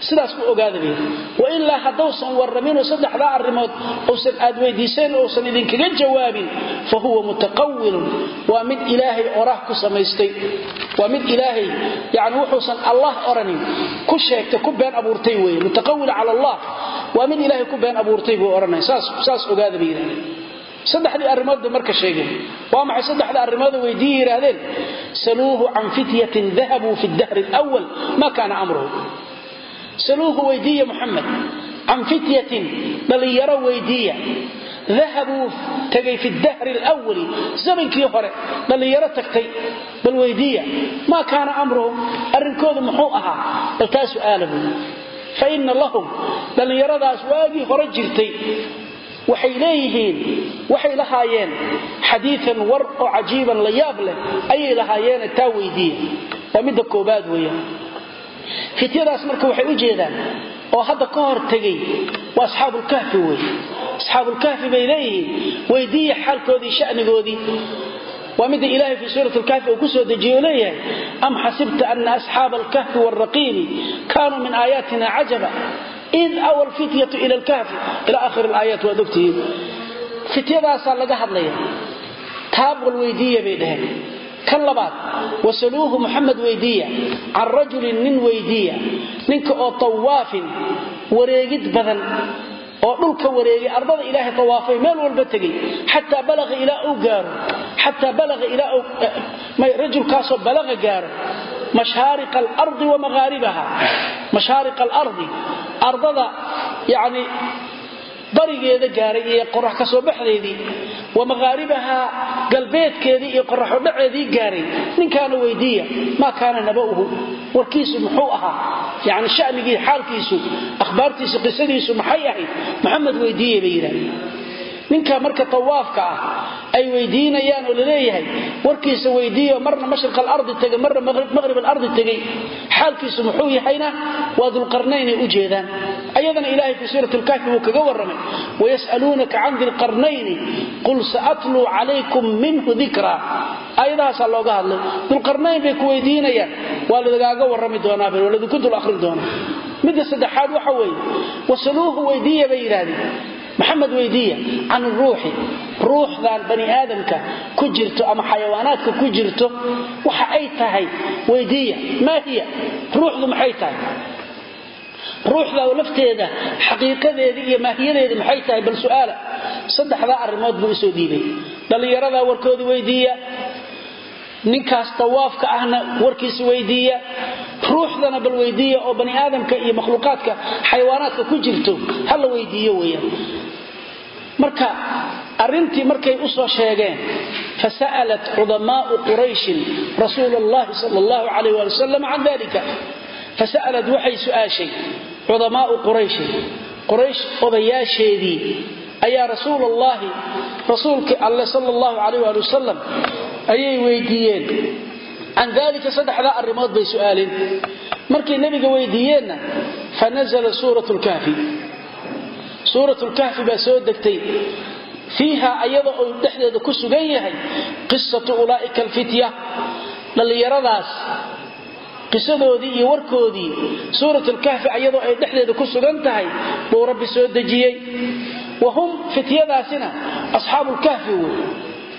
Speaker 1: sidaas ku ogaada wailaa haddausan warraminoo saddexdaa arrimood usan aad weydiiseen ousan idinkaga jawaabin fa huwa mutaqawilun waa mid ilaahay orah ku samaystay. Waa mid ilaahay yani wuxuusan allah oranin ku sheegtay ku been abuurtay weye mutaqawil cala allah. Waa mid ilaahay ku been abuurtay buu odhanaya saas ogaada bay yidhahdeen. Saddexdii arrimood bay marka sheegeen. Waa maxay saddexda arrimooda weydiiya yidhaahdeen? Saluuhu can fityatin dahabuu fi dahri lwal ma kaana amruhu saluuhu weydiiya muxamed can fityatin dhallinyaro weydiiya. Dahabuu tagay fi dahri lwali zamankii hore. Dhallinyaro tagtay bal weydiiya. Maa kaana amruhum arrinkoodu muxuu ahaa bal taa su'aala buy fa ina lahum dhallinyaradaas waagii hore jirtay waxay leeyihiin waxay lahaayeen xadiian war oo cajiiban la yaab leh ayay lahaayeene taa fityadaas marka waxay u jeedaan oo hadda ka hor tegey waa asxaabulkahfi wey asxaabulkahfi bay leeyihiin weydiiya xaalkoodii shanigoodii. Waa midda ilaahay fii suurat lkahfi uu ku soo dejiye leeyahay am xasibta ana asxaaba alkahfi waalraqiimi kaanuu min aayaatina cajaba? Id awa alfityatu ila lkahfi ila akhir alaayaat waad ogtihiin. Fityadaasaa laga hadlaya weydiiya bay dhaheen kan labaad wasaluuhu muxamed weydiiya can rajulin nin weydiiya ninka oo tawaafin wareegid badan oo dhulka wareegay ardada ilaahay tawaafay meel walba tegay xataa balaqa ilaa uu gaaro xataa balaqa ilaa rajulkaasoo balaqa gaaro mashaariqa alardi wa maqaaribaha mashaariqa alardi ardada yacni barigeeda gaaray iyo qorax ka soo baxdeedii wa maqaaribahaa galbeedkeedii iyo qoraxo dhaceedii gaaray. Ninkaana weydiiya maa kaana naba'uhu? Warkiisu muxuu ahaa yani shanigii xaalkiisu ahbaartiisu qisadiisu maxay ahayd? Maxamed weydiiye bay yidhahdeen ninka marka tawaafka ah ay weydiinayaan oo la leeyahay warkiisa weydiiyo marna mashriq alardi tegay marna maqrib alardi tegay xaalkiisu muxuu yahayna waa dulqarnaynay u jeedaan. Ayadana ilaahay fii suurati lkaafi wuu kaga warramay wayas'aluunaka can dilqarnayni qul saatluu calaykum minhu dikra. Aayadahaasaa looga hadlay. Dulqarnayn bay ku weydiinayaan. Waa ladagaaga warrami doonaa waa ladinku dul akhrin doonaa. Midda saddexaad waxa weeye wasaluuhu weydiiya bay yidhaahdeen maxamed weydiiya can ruuxi ruuxdan bani aadamka ku jirto ama xayawaanaadka ku jirto waxa ay tahay weydiiya maa hiya? Ruuxdu maxay tahay? Ruuxda lafteeda xaqiiqadeedii iyo maahiyadeedii maxay tahay? Bal su'aala saddexdaa arrimood buu isoo dhiibay. Dhallinyaradaa warkoodii weydiiya ninkaas tawaafka ahna warkiisa weydiiya ruuxdana bal weydiiya oo bani aadamka iyo makhluuqaadka xayawaanaadka ku jirto ha la weydiiyo weyaan marka arrintii markay u soo sheegeen fasa'alat cudamaau qurayshin rasuul allahi sal allahu alayh ali wasalam can dalika fasa'alad waxay su'aashay cudamaau qurayshin quraysh odayaasheedii ayaa rasuul allahi rasuulkii alle sal allahu alayh ali wasalam ayay weydiiyeen. Can dalika saddexdaa arrimood bay su'aaleen. Markay nebiga weydiiyeenna fa nazla suurat lkahfi suurat lkahfi baa soo degtay. Fiiha ayada oo dhexdeeda ku sugan yahay qisatu ulaa'ika alfitya. Dhallinyaradaas qisadoodii iyo warkoodii suurat lkahfi ayadoo ay dhexdeeda ku sugan tahay buu rabbi soo dejiyey. Wa hum fityadaasina asxaabulkahfi wey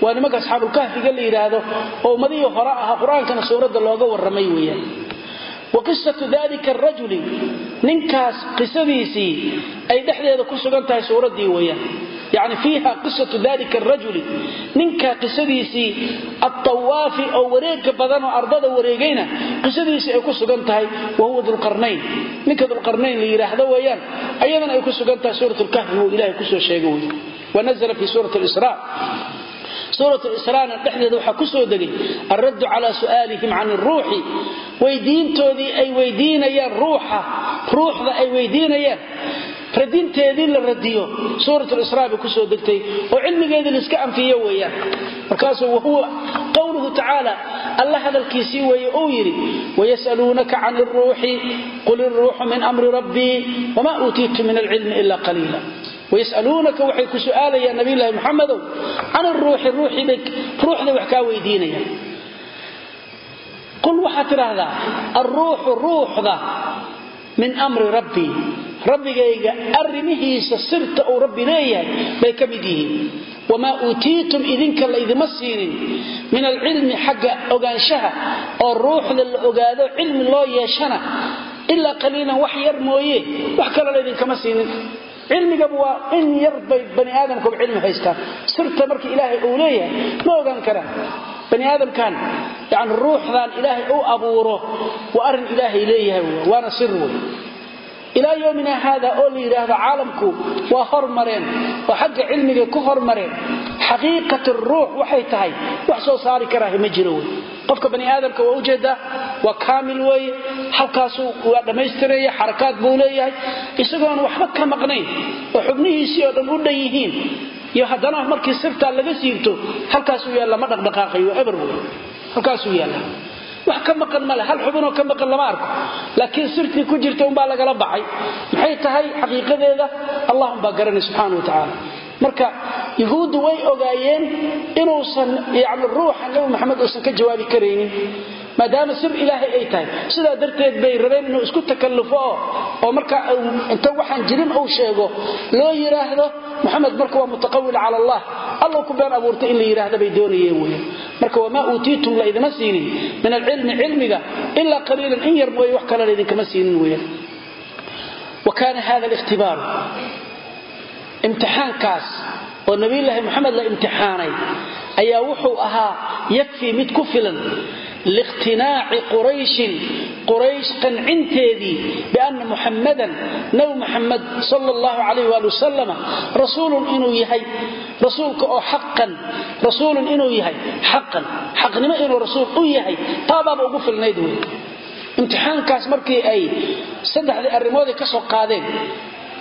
Speaker 1: waa nimanka asxaabulkahfiga la yidhaahdo oo ummadihii hore ahaa qur'aankana suuradda looga warramay weeyaan. Wa qisatu dalika arajuli ninkaas qisadiisii ay dhexdeeda ku sugan tahay suuraddii weeyaan. Yani fiiha qisatu dalika arajuli ninka qisadiisii attawaafi oo wareega badan oo ardada wareegayna qisadiisii ay ku sugan tahay wa huwa dulqarnayn ninka dulqarnayn la yidhaahdo weeyaan ayadana ay ku sugan tahay suurat lkahfi wuu ilahay ku soo sheegay wey wanazla fi suurat lsra suurat lisraana dhexdeeda waxaa ku soo degay alraddu calaa su'aalihim can iruuxi weydiintoodii ay weydiinayaan ruuxa ruuxda ay weydiinayaan. Radinteedii la radiyo suurat lisraa bay ku soo degtay oo cilmigeedii laiska anfiyo weeyaan. Markaasuu wahuwa qowluhu tacaala alla hadalkiisii weeye uu yidhi wayas'aluunaka can iruuxi qul iruuxu min amri rabbii wama uutiitu min alcilmi ila qaliila wayasaluunaka waxay ku su'aalayaan nabiylahi muxamedow can iruuxi ruuxday wax kaa weydiinayaan qul waxaad tidhaahdaa alruuxu ruuxda min amri rabbii rabbigayga arrimihiisa sirta uu rabbi leeyahay bay ka mid yihiin wamaa uutiitum idinka laydima siinin min alcilmi xagga ogaanshaha oo ruuxda la ogaado cilmi loo yeeshana ilaa qaliilan wax yar mooye wax kale laydinkama siinin cilmigaba waa in yar bay bani aadamkuba cilmi haystaan. Sirta marka ilaahay uu leeyahay ma ogaan karaan bani aadamkan yani ruuxdan ilaahay uu abuuro waa arrin ilaahay leeyahay waana sir wey ilaa yomina haada oo la yidhaahdo caalamku waa hormareen oo xagga cilmiga ku hormareen xaqiiqat ruux waxay tahay wax soo saari karaaha ma jiro wey. Qofka bani aadamka waa u jeedaa waa kaamil weeye halkaasuu waa dhammaystiraya xarakaad buu leeyahay. Isagoon waxba ka maqnayn oo xubnihiisii oo dhan u dhan yihiin iyo haddana markii sirtaa laga siibto halkaasuu yaalla ma dhaqdhaqaaqayo waa wey. Halkaasuu yaalla wax ka maqan male hal xubinoo ka maqan lama arko. Laakiin sirtii ku jirta umbaa lagala baxay. Maxay tahay xaqiiqadeeda? Allah umbaa garanay subxaana wa tacaala. Marka yuhuuddu way ogaayeen inuusan yani ruuxa nabi maxamed uusan ka jawaabi karaynin maadaama sir ilaahay ay tahay. Sidaa darteed bay rabeen inuu isku takallufo oo oo marka inta waxaan jirin uu sheego loo yidhaahdo maxamed marka waa mutaqawil cala allah. Allow ku been abuurtay in la yidhaahda bay doonayeen weyan marka wamaa uutiitum la idima siinin. Min alcilmi cilmiga ilaa qaliilan in yar mooye wax kale laydinkama siinin weyan wa kaana hada likhtibaaru imtixaankaas oo nabiyulaahi moxamed la imtixaanay ayaa wuxuu ahaa yakfii mid ku filan liikhtinaaci qurayshin quraysh qancinteedii bianna muxammadan nabi muxamed sala allahu calayh waali wasalam rasuulun inuu yahay rasuulka oo xaqan rasuulun inuu yahay xaqan xaqnimo inuu rasuul u yahay taabaaba ugu filnayd wey imtixaankaas markii ay saddexdii arrimoodii ka soo qaadeen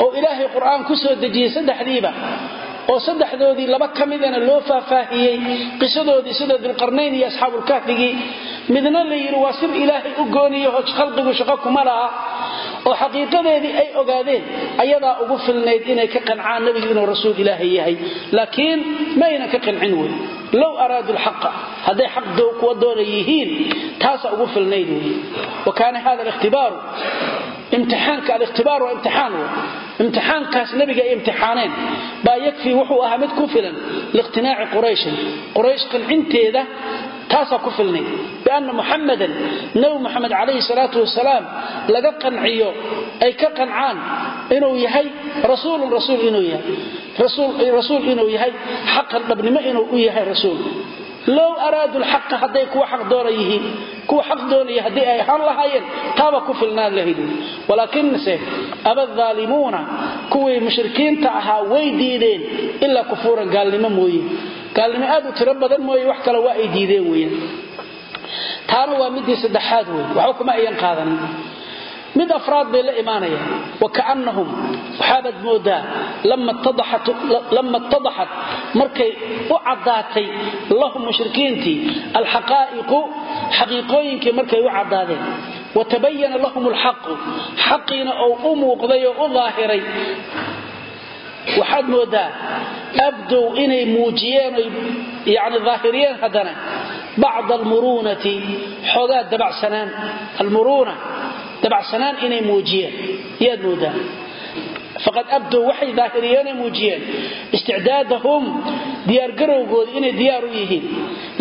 Speaker 1: oo ilaahay qur'aan ku soo dejiyey saddexdiiba oo saddexdoodii laba ka midana loo faahfaahiyey qisadoodii sida dulqarnayn iyo asxaabulkahfigii midna la yidhi waa sir ilaahay u gooniyaho khalqigu shaqo kuma laha. Oo xaqiiqadeedii ay ogaadeen ayadaa ugu filnayd inay ka qancaan nebigu inuu rasuul ilaahay yahay. Laakiin ma ka qancin wey. Low araadu lxaqa hadday xaq kuwa doona yihiin taasaa ugu filnayd wey. Wa kaana hada likhtibaaru imtixaanka alikhtibaar waa imtixaan imtixaankaas nabiga ay imtixaaneen. Baa yakfii wuxuu ahaa mid ku filan liikhtinaaci qurayshin. Quraysh qancinteeda taasaa ku filnay. Bianna muxamadan nabi muxamed calayhi salaatu wasalaam laga qanciyo ay ka qancaan inuu yahay rasuulun rasuul inuu yahay. Rasuul inuu yahay xaqan dhabnimo inuu u yahay rasuul low araadu lxaqa hadday kuwa xaq doona yihiin kuwa xaq doonaya haddii ay ahaan lahaayeen taaba ku filnaan lahayd walaakinse aba aalimuuna kuwii mushrikiinta ahaa way diideen ilaa kufuuran gaalnimo mooye. Gaalnimo aad u tiro badan mooye wax kale waa ay diideen weyan taana waa midii saddexaad wey waxba kuma ayan qaadanin mid afraad bay la imaanayaan. Wakaannahum waxaabaad moodaa lama ittadaxat markay u caddaatay lahum mushrikiintii alxaqaa'iqu xaqiiqooyinkii markay u caddaadeen. Watabayana lahum alxaqu xaqiina ou u muuqday oo u daahiray waxaad moodaa abdow inay muujiyeen yani daahiriyeen haddana bacda almuruunati xoogaa dabacsanaan. Almuruuna dabacsanaan inay muujiyeen. Yaad moodaa faqad abdow waxay daahiriyeen ay muujiyeen. Isticdaadahum diyaargarowgooda inay diyaar u yihiin.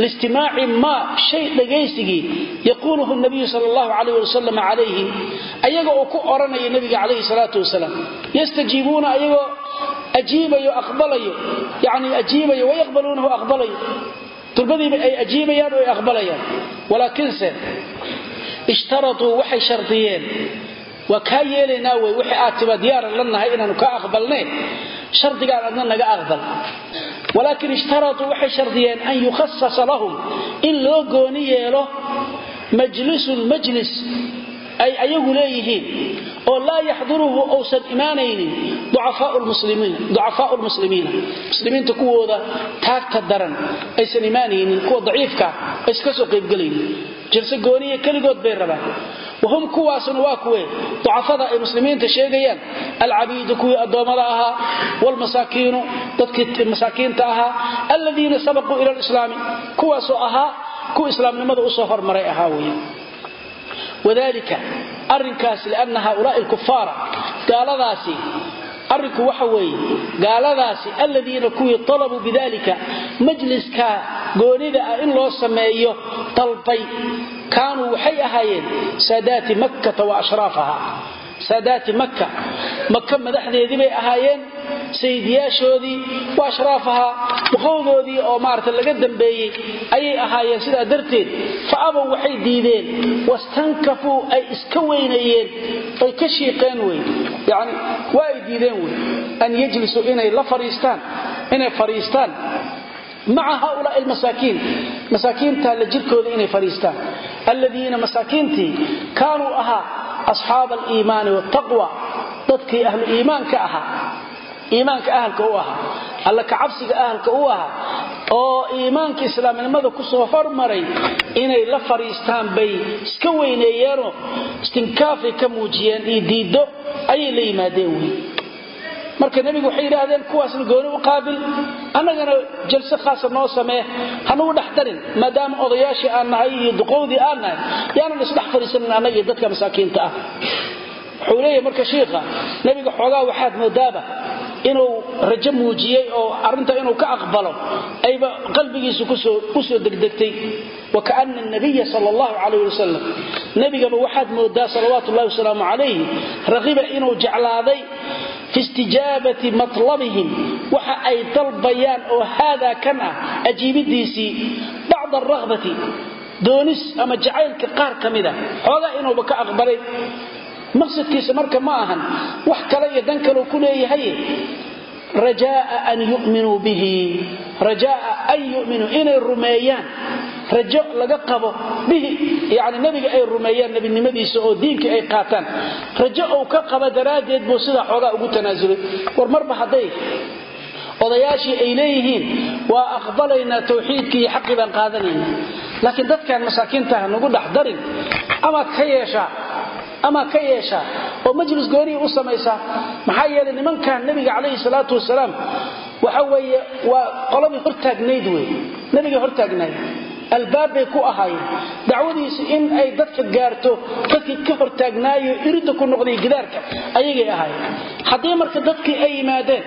Speaker 1: Liistimaaci maa shay dhagaysigii yaquuluhu nabiyu sal allahu calayh wasalam calayhi. Ayaga oo ku odhanaya nabiga calayhi salaatu wasalaam yastajiibuuna ayagoo ajiibayo aqbalayo. Yani ajiibayo wayaqbaluunahu aqbalayo. Turbadiiba ay ajiibayaan oo ay aqbalayaan. Walaakiinse ishtaratuu waxay shardiyeen. Waa kaa yeelaynaa wey wixii aad tiba diyaaran la nahay inaanu kaa aqbalneen shardigaan adna naga aqbal. Walaakin ishtaratuu waxay shardiyeen an yukhasasa lahum. In loo gooni yeelo majlisun majlis ay ayagu leeyihiin. Oo laa yaxduruhu uusan imaanaynin ducafaau lmuslimiina muslimiinta kuwooda taagta daran aysan imaanaynin kuwa daciifka aysan ka soo qaybgelaynin jirse gooniya keligood bay rabaan. Wahum kuwaasna waa kuwe ducafada ay muslimiinta sheegayaan. Alcabiidu kuwii addoommada ahaa wlmasaakiinu dadkii masaakiinta ahaa aladiina sabaquu ila lislaami kuwaasoo ahaa kuwa islaamnimada u soo hormaray ahaa wey wadalika arinkaas liana haulaai lkufaara gaaladaasi arrinku waxa weeye gaaladaasi aladiina kuwii talabuu bidalika majliska goonida ah in loo sameeyo dalbay kaanuu waxay ahaayeen saadaati makkata wa ashraafaha saadaati makka. Maka madaxdeedii bay ahaayeen sayidyaashoodii wa ashraafahaa duqowdoodii oo maarata laga dambeeyey ayay ahaayeen sidaa darteed. Fa abow waxay diideen wastankafuu ay iska weynayeen ay ka shiiqeen wey. Yani waa ay diideen wey. An yajlisuu inay la fariistaan inay fariistaan maca haulaai lmasaakiin masaakiinta la jirkooda inay fariistaan aladiina masaakiintii kaanuu ahaa asxaaba aliimaani wtaqwa dadkii ahlu iimaanka ahaa iimaanka ahalka u ahaa alla kacabsiga ahalka u ahaa oo iimaanka islaamnimada ku soo hormaray inay la fariistaan bay iska weyneeyeenoo istinkaafay ka muujiyeen iyo diiddo ayay la yimaadeen wey marka nebigu waxay yidhaahdeen kuwaasna gooni u qaabil annagana jalse khaasa noo samee hanugu dhex darin maadaama odayaashii aan nahay iyo duqowdii aan nahay yaanan isdhex fadhiisanin annaga iyo dadka masaakiinta ah. Wuxuu leeyahay marka shiikha nebiga xoogaa waxaad moodaaba inuu rajo muujiyey oo arrinta inuu ka aqbalo ayba qalbigiisu ku soo degdegtay. Wakaana nabiya sal allahu calayh wasalam nebigaba waxaad moodaa salawaatu ullahi wasalaamu calayhi raqiba inuu jeclaaday fi istijaabati matlabihim. Waxa ay dalbayaan oo haadaa kan ah ajiibidiisii bacda arakhbati doonis ama jacaylka qaar ka mida xoogaa inuuba ka aqbalay. Maqsadkiisa marka ma ahan wax kale iyo dan kaleu ku leeyahay. Rajaa an yuminuu bihi. Rajaa an yuminuu inay rumeeyaan rajo laga qabo bihi yani nebiga ay rumeeyaan nebinimadiisa oo diinkii ay qaataan. Rajo uu ka qabo daraaddeed buu sidaa xoogaa ugu tanaasulay war marba hadday odayaashii ay leeyihiin waa aqbalaynaa tawxiidkii iyo xaqii baan qaadanayna. Laakiin dadkan masaakiintaha nagu dhex darin. Amaad ka yeeshaa amaad ka yeeshaa oo majlis gooniya u samaysaa maxaa yeelay nimankan nebiga calayhi salaatu wasalaam waxa weeye waa qoladii hortaagnayd wey nebiga hortaagnayd albaab bay ku ahaayeen. Dacwadiisu in ay dadka gaarto dadkii ka hortaagnaayo iridda ku noqday gidaarka ayagay ahaayeen. Haddii marka dadkii ay yimaadeen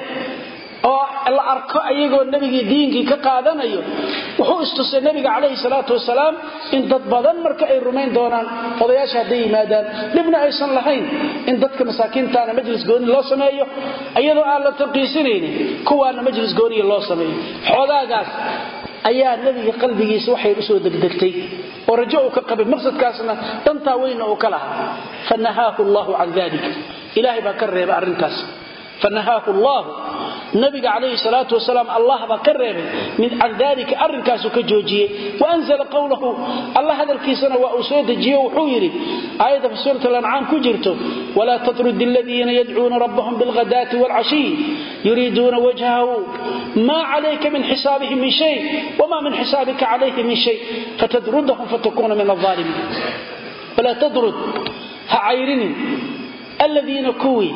Speaker 1: oo la arko ayagoo nebigii diinkii ka qaadanayo wuxuu istusay nebiga calayhi salaatu wasalaam in dad badan marka ay rumayn doonaan odayaasha hadday yimaadaan. Dhibna aysan lahayn in dadka masaakiintaana majlis gooni loo sameeyo iyadoo aan la tanqiisinaynin kuwaana majlis gooniya loo sameeyo. Xoogaagaas ayaa nebiga qalbigiisa waxay u soo degdegtay oo rajo uu ka qabay maqsadkaasna dantaa weyna uu ka lahaa. Fanahaahu llahu can dalik ilaahay baa ka reebay arrintaas. Fanahaahu llahu nabiga calayhi salaatu wasalaam allah ka reebay can dalika arrinkaasuu ka joojiyey. Waanzala qowlahu allah hadalkiisana waa uu soo dejiye wuxuu yidhi aayadda suurat alancaam ku jirto walaa tatrud aladiina yadcuuna rabbahum bilghadaati waalcashiy yuriiduuna wajhahu ma calayka min xisaabihim min shay wma min xisaabika calayhi min shay fatadrudahum fatakuna min aalimiin walaa tadrud ha cayrinin. Aladiina kuwii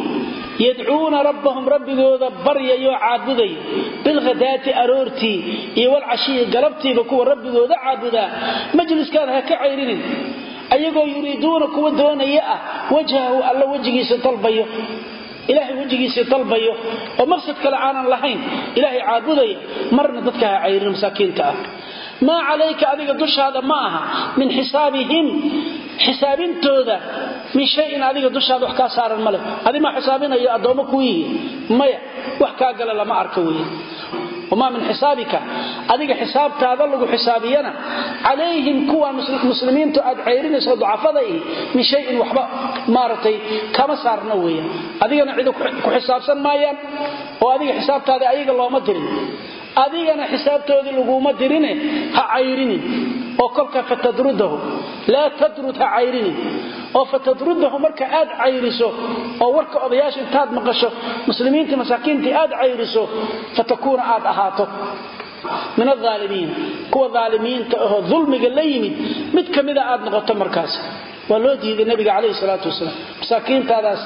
Speaker 1: yadcuuna rabbahum rabbigooda baryayoo caabudaya bilkhadaati aroortii iyo walcashiyi galabtiiba kuwa rabbigooda caabudaa majliskaada ha ka cayrinin ayagoo yuriiduuna kuwa doonaya ah wajhahu alla wejigiisa dalbayo ilaahay wejigiisii dalbayo oo maqsad kale aanan lahayn ilaahay caabudaya marna dadka ha cayrin masaakiinta ah maa calayka adiga dushaada ma aha min xisaabihim xisaabintooda min shayin adiga dushaada wax kaa saaran male adimaa xisaabinayo addoommo kuu yihi maya wax kaa gala lama arka wey wamaa min xisaabika? Adiga xisaabtaada lagu xisaabiyana calayhim kuwa muslimiintu aad cayrinayso ducafada ihi min shayin waxba maaragtay kama saarna weeyaan adigana cidi ku xisaabsan maayaan oo adiga xisaabtaada ayaga looma dirin. Adigana xisaabtoodii laguma dirine ha cayrinin oo kolka fatadrudahu laa tadrud ha cayrinin oo fatadrudahu marka aad cayriso oo warka odayaasha intaad maqasho muslimiintii masaakiintii aad cayriso fatakuuna aad ahaato. Min aalimiin kuwa aalimiinta ahoo dulmiga la yimid mid kamida aad noqoto markaas. Waa loo diiday nabiga calayhi salaatu wasalaam. Masaakiintaadaas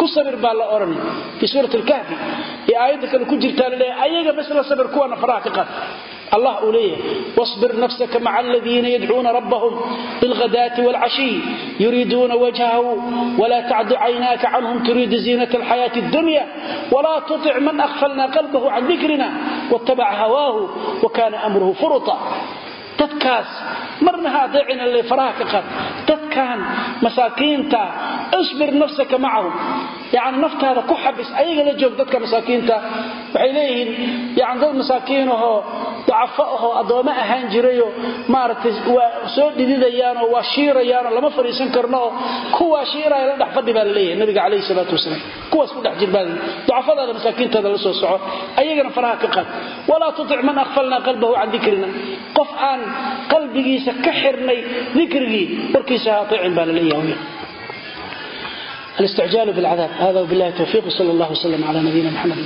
Speaker 1: ku sabir baa la odhanay fii suurat lkahfi iyo aayadda kale ku jirtaa la leeyahay ayaga bas sabir kuwana faraha ka qaad allah uu leeyahay wasbir nafsaka maca aladiina yadcuuna rabbahum bilghadaati waalcashiy yuriiduuna wajhahu walaa tacdu caynaaka canhum turiidu ziinata alxayaati addunya walaa tutic man akhfalna qalbahu can dikrina wattabaca hawaahu wa kana amruhu furuta dadkaas. Marna ha adeecina le faraha ka qaad. Dadkan masaakiinta isbir nafsaka macahum. Yani naftaada ku xabis ayaga la joog dadka masaakiinta. Waxay leeyihiin yani dad masaakiinahoo dacafo ahoo addoommo ahaan jirayo maaragtay waa soo dhididayaanoo waa shiirayaanoo lama fadhiisan karnooo kuwaa shiiraya la dhex fadhi baa la leeyahay nabiga calayhi salaatu wasalaam. Kuwaas ku dhex jirbaa ducafadaada masaakiintaada la soo soco ayagana faraha ka qaad. Walaa tutic man akhfalna qalbahu can dikrina. Qof aan qalbigiisa ka xirnay dikrigii warkiisa ha ateecin baa la leeyahay الاستعجال بالعذاب هذا وبالله التوفيق صلى الله وسلم على نبينا محمد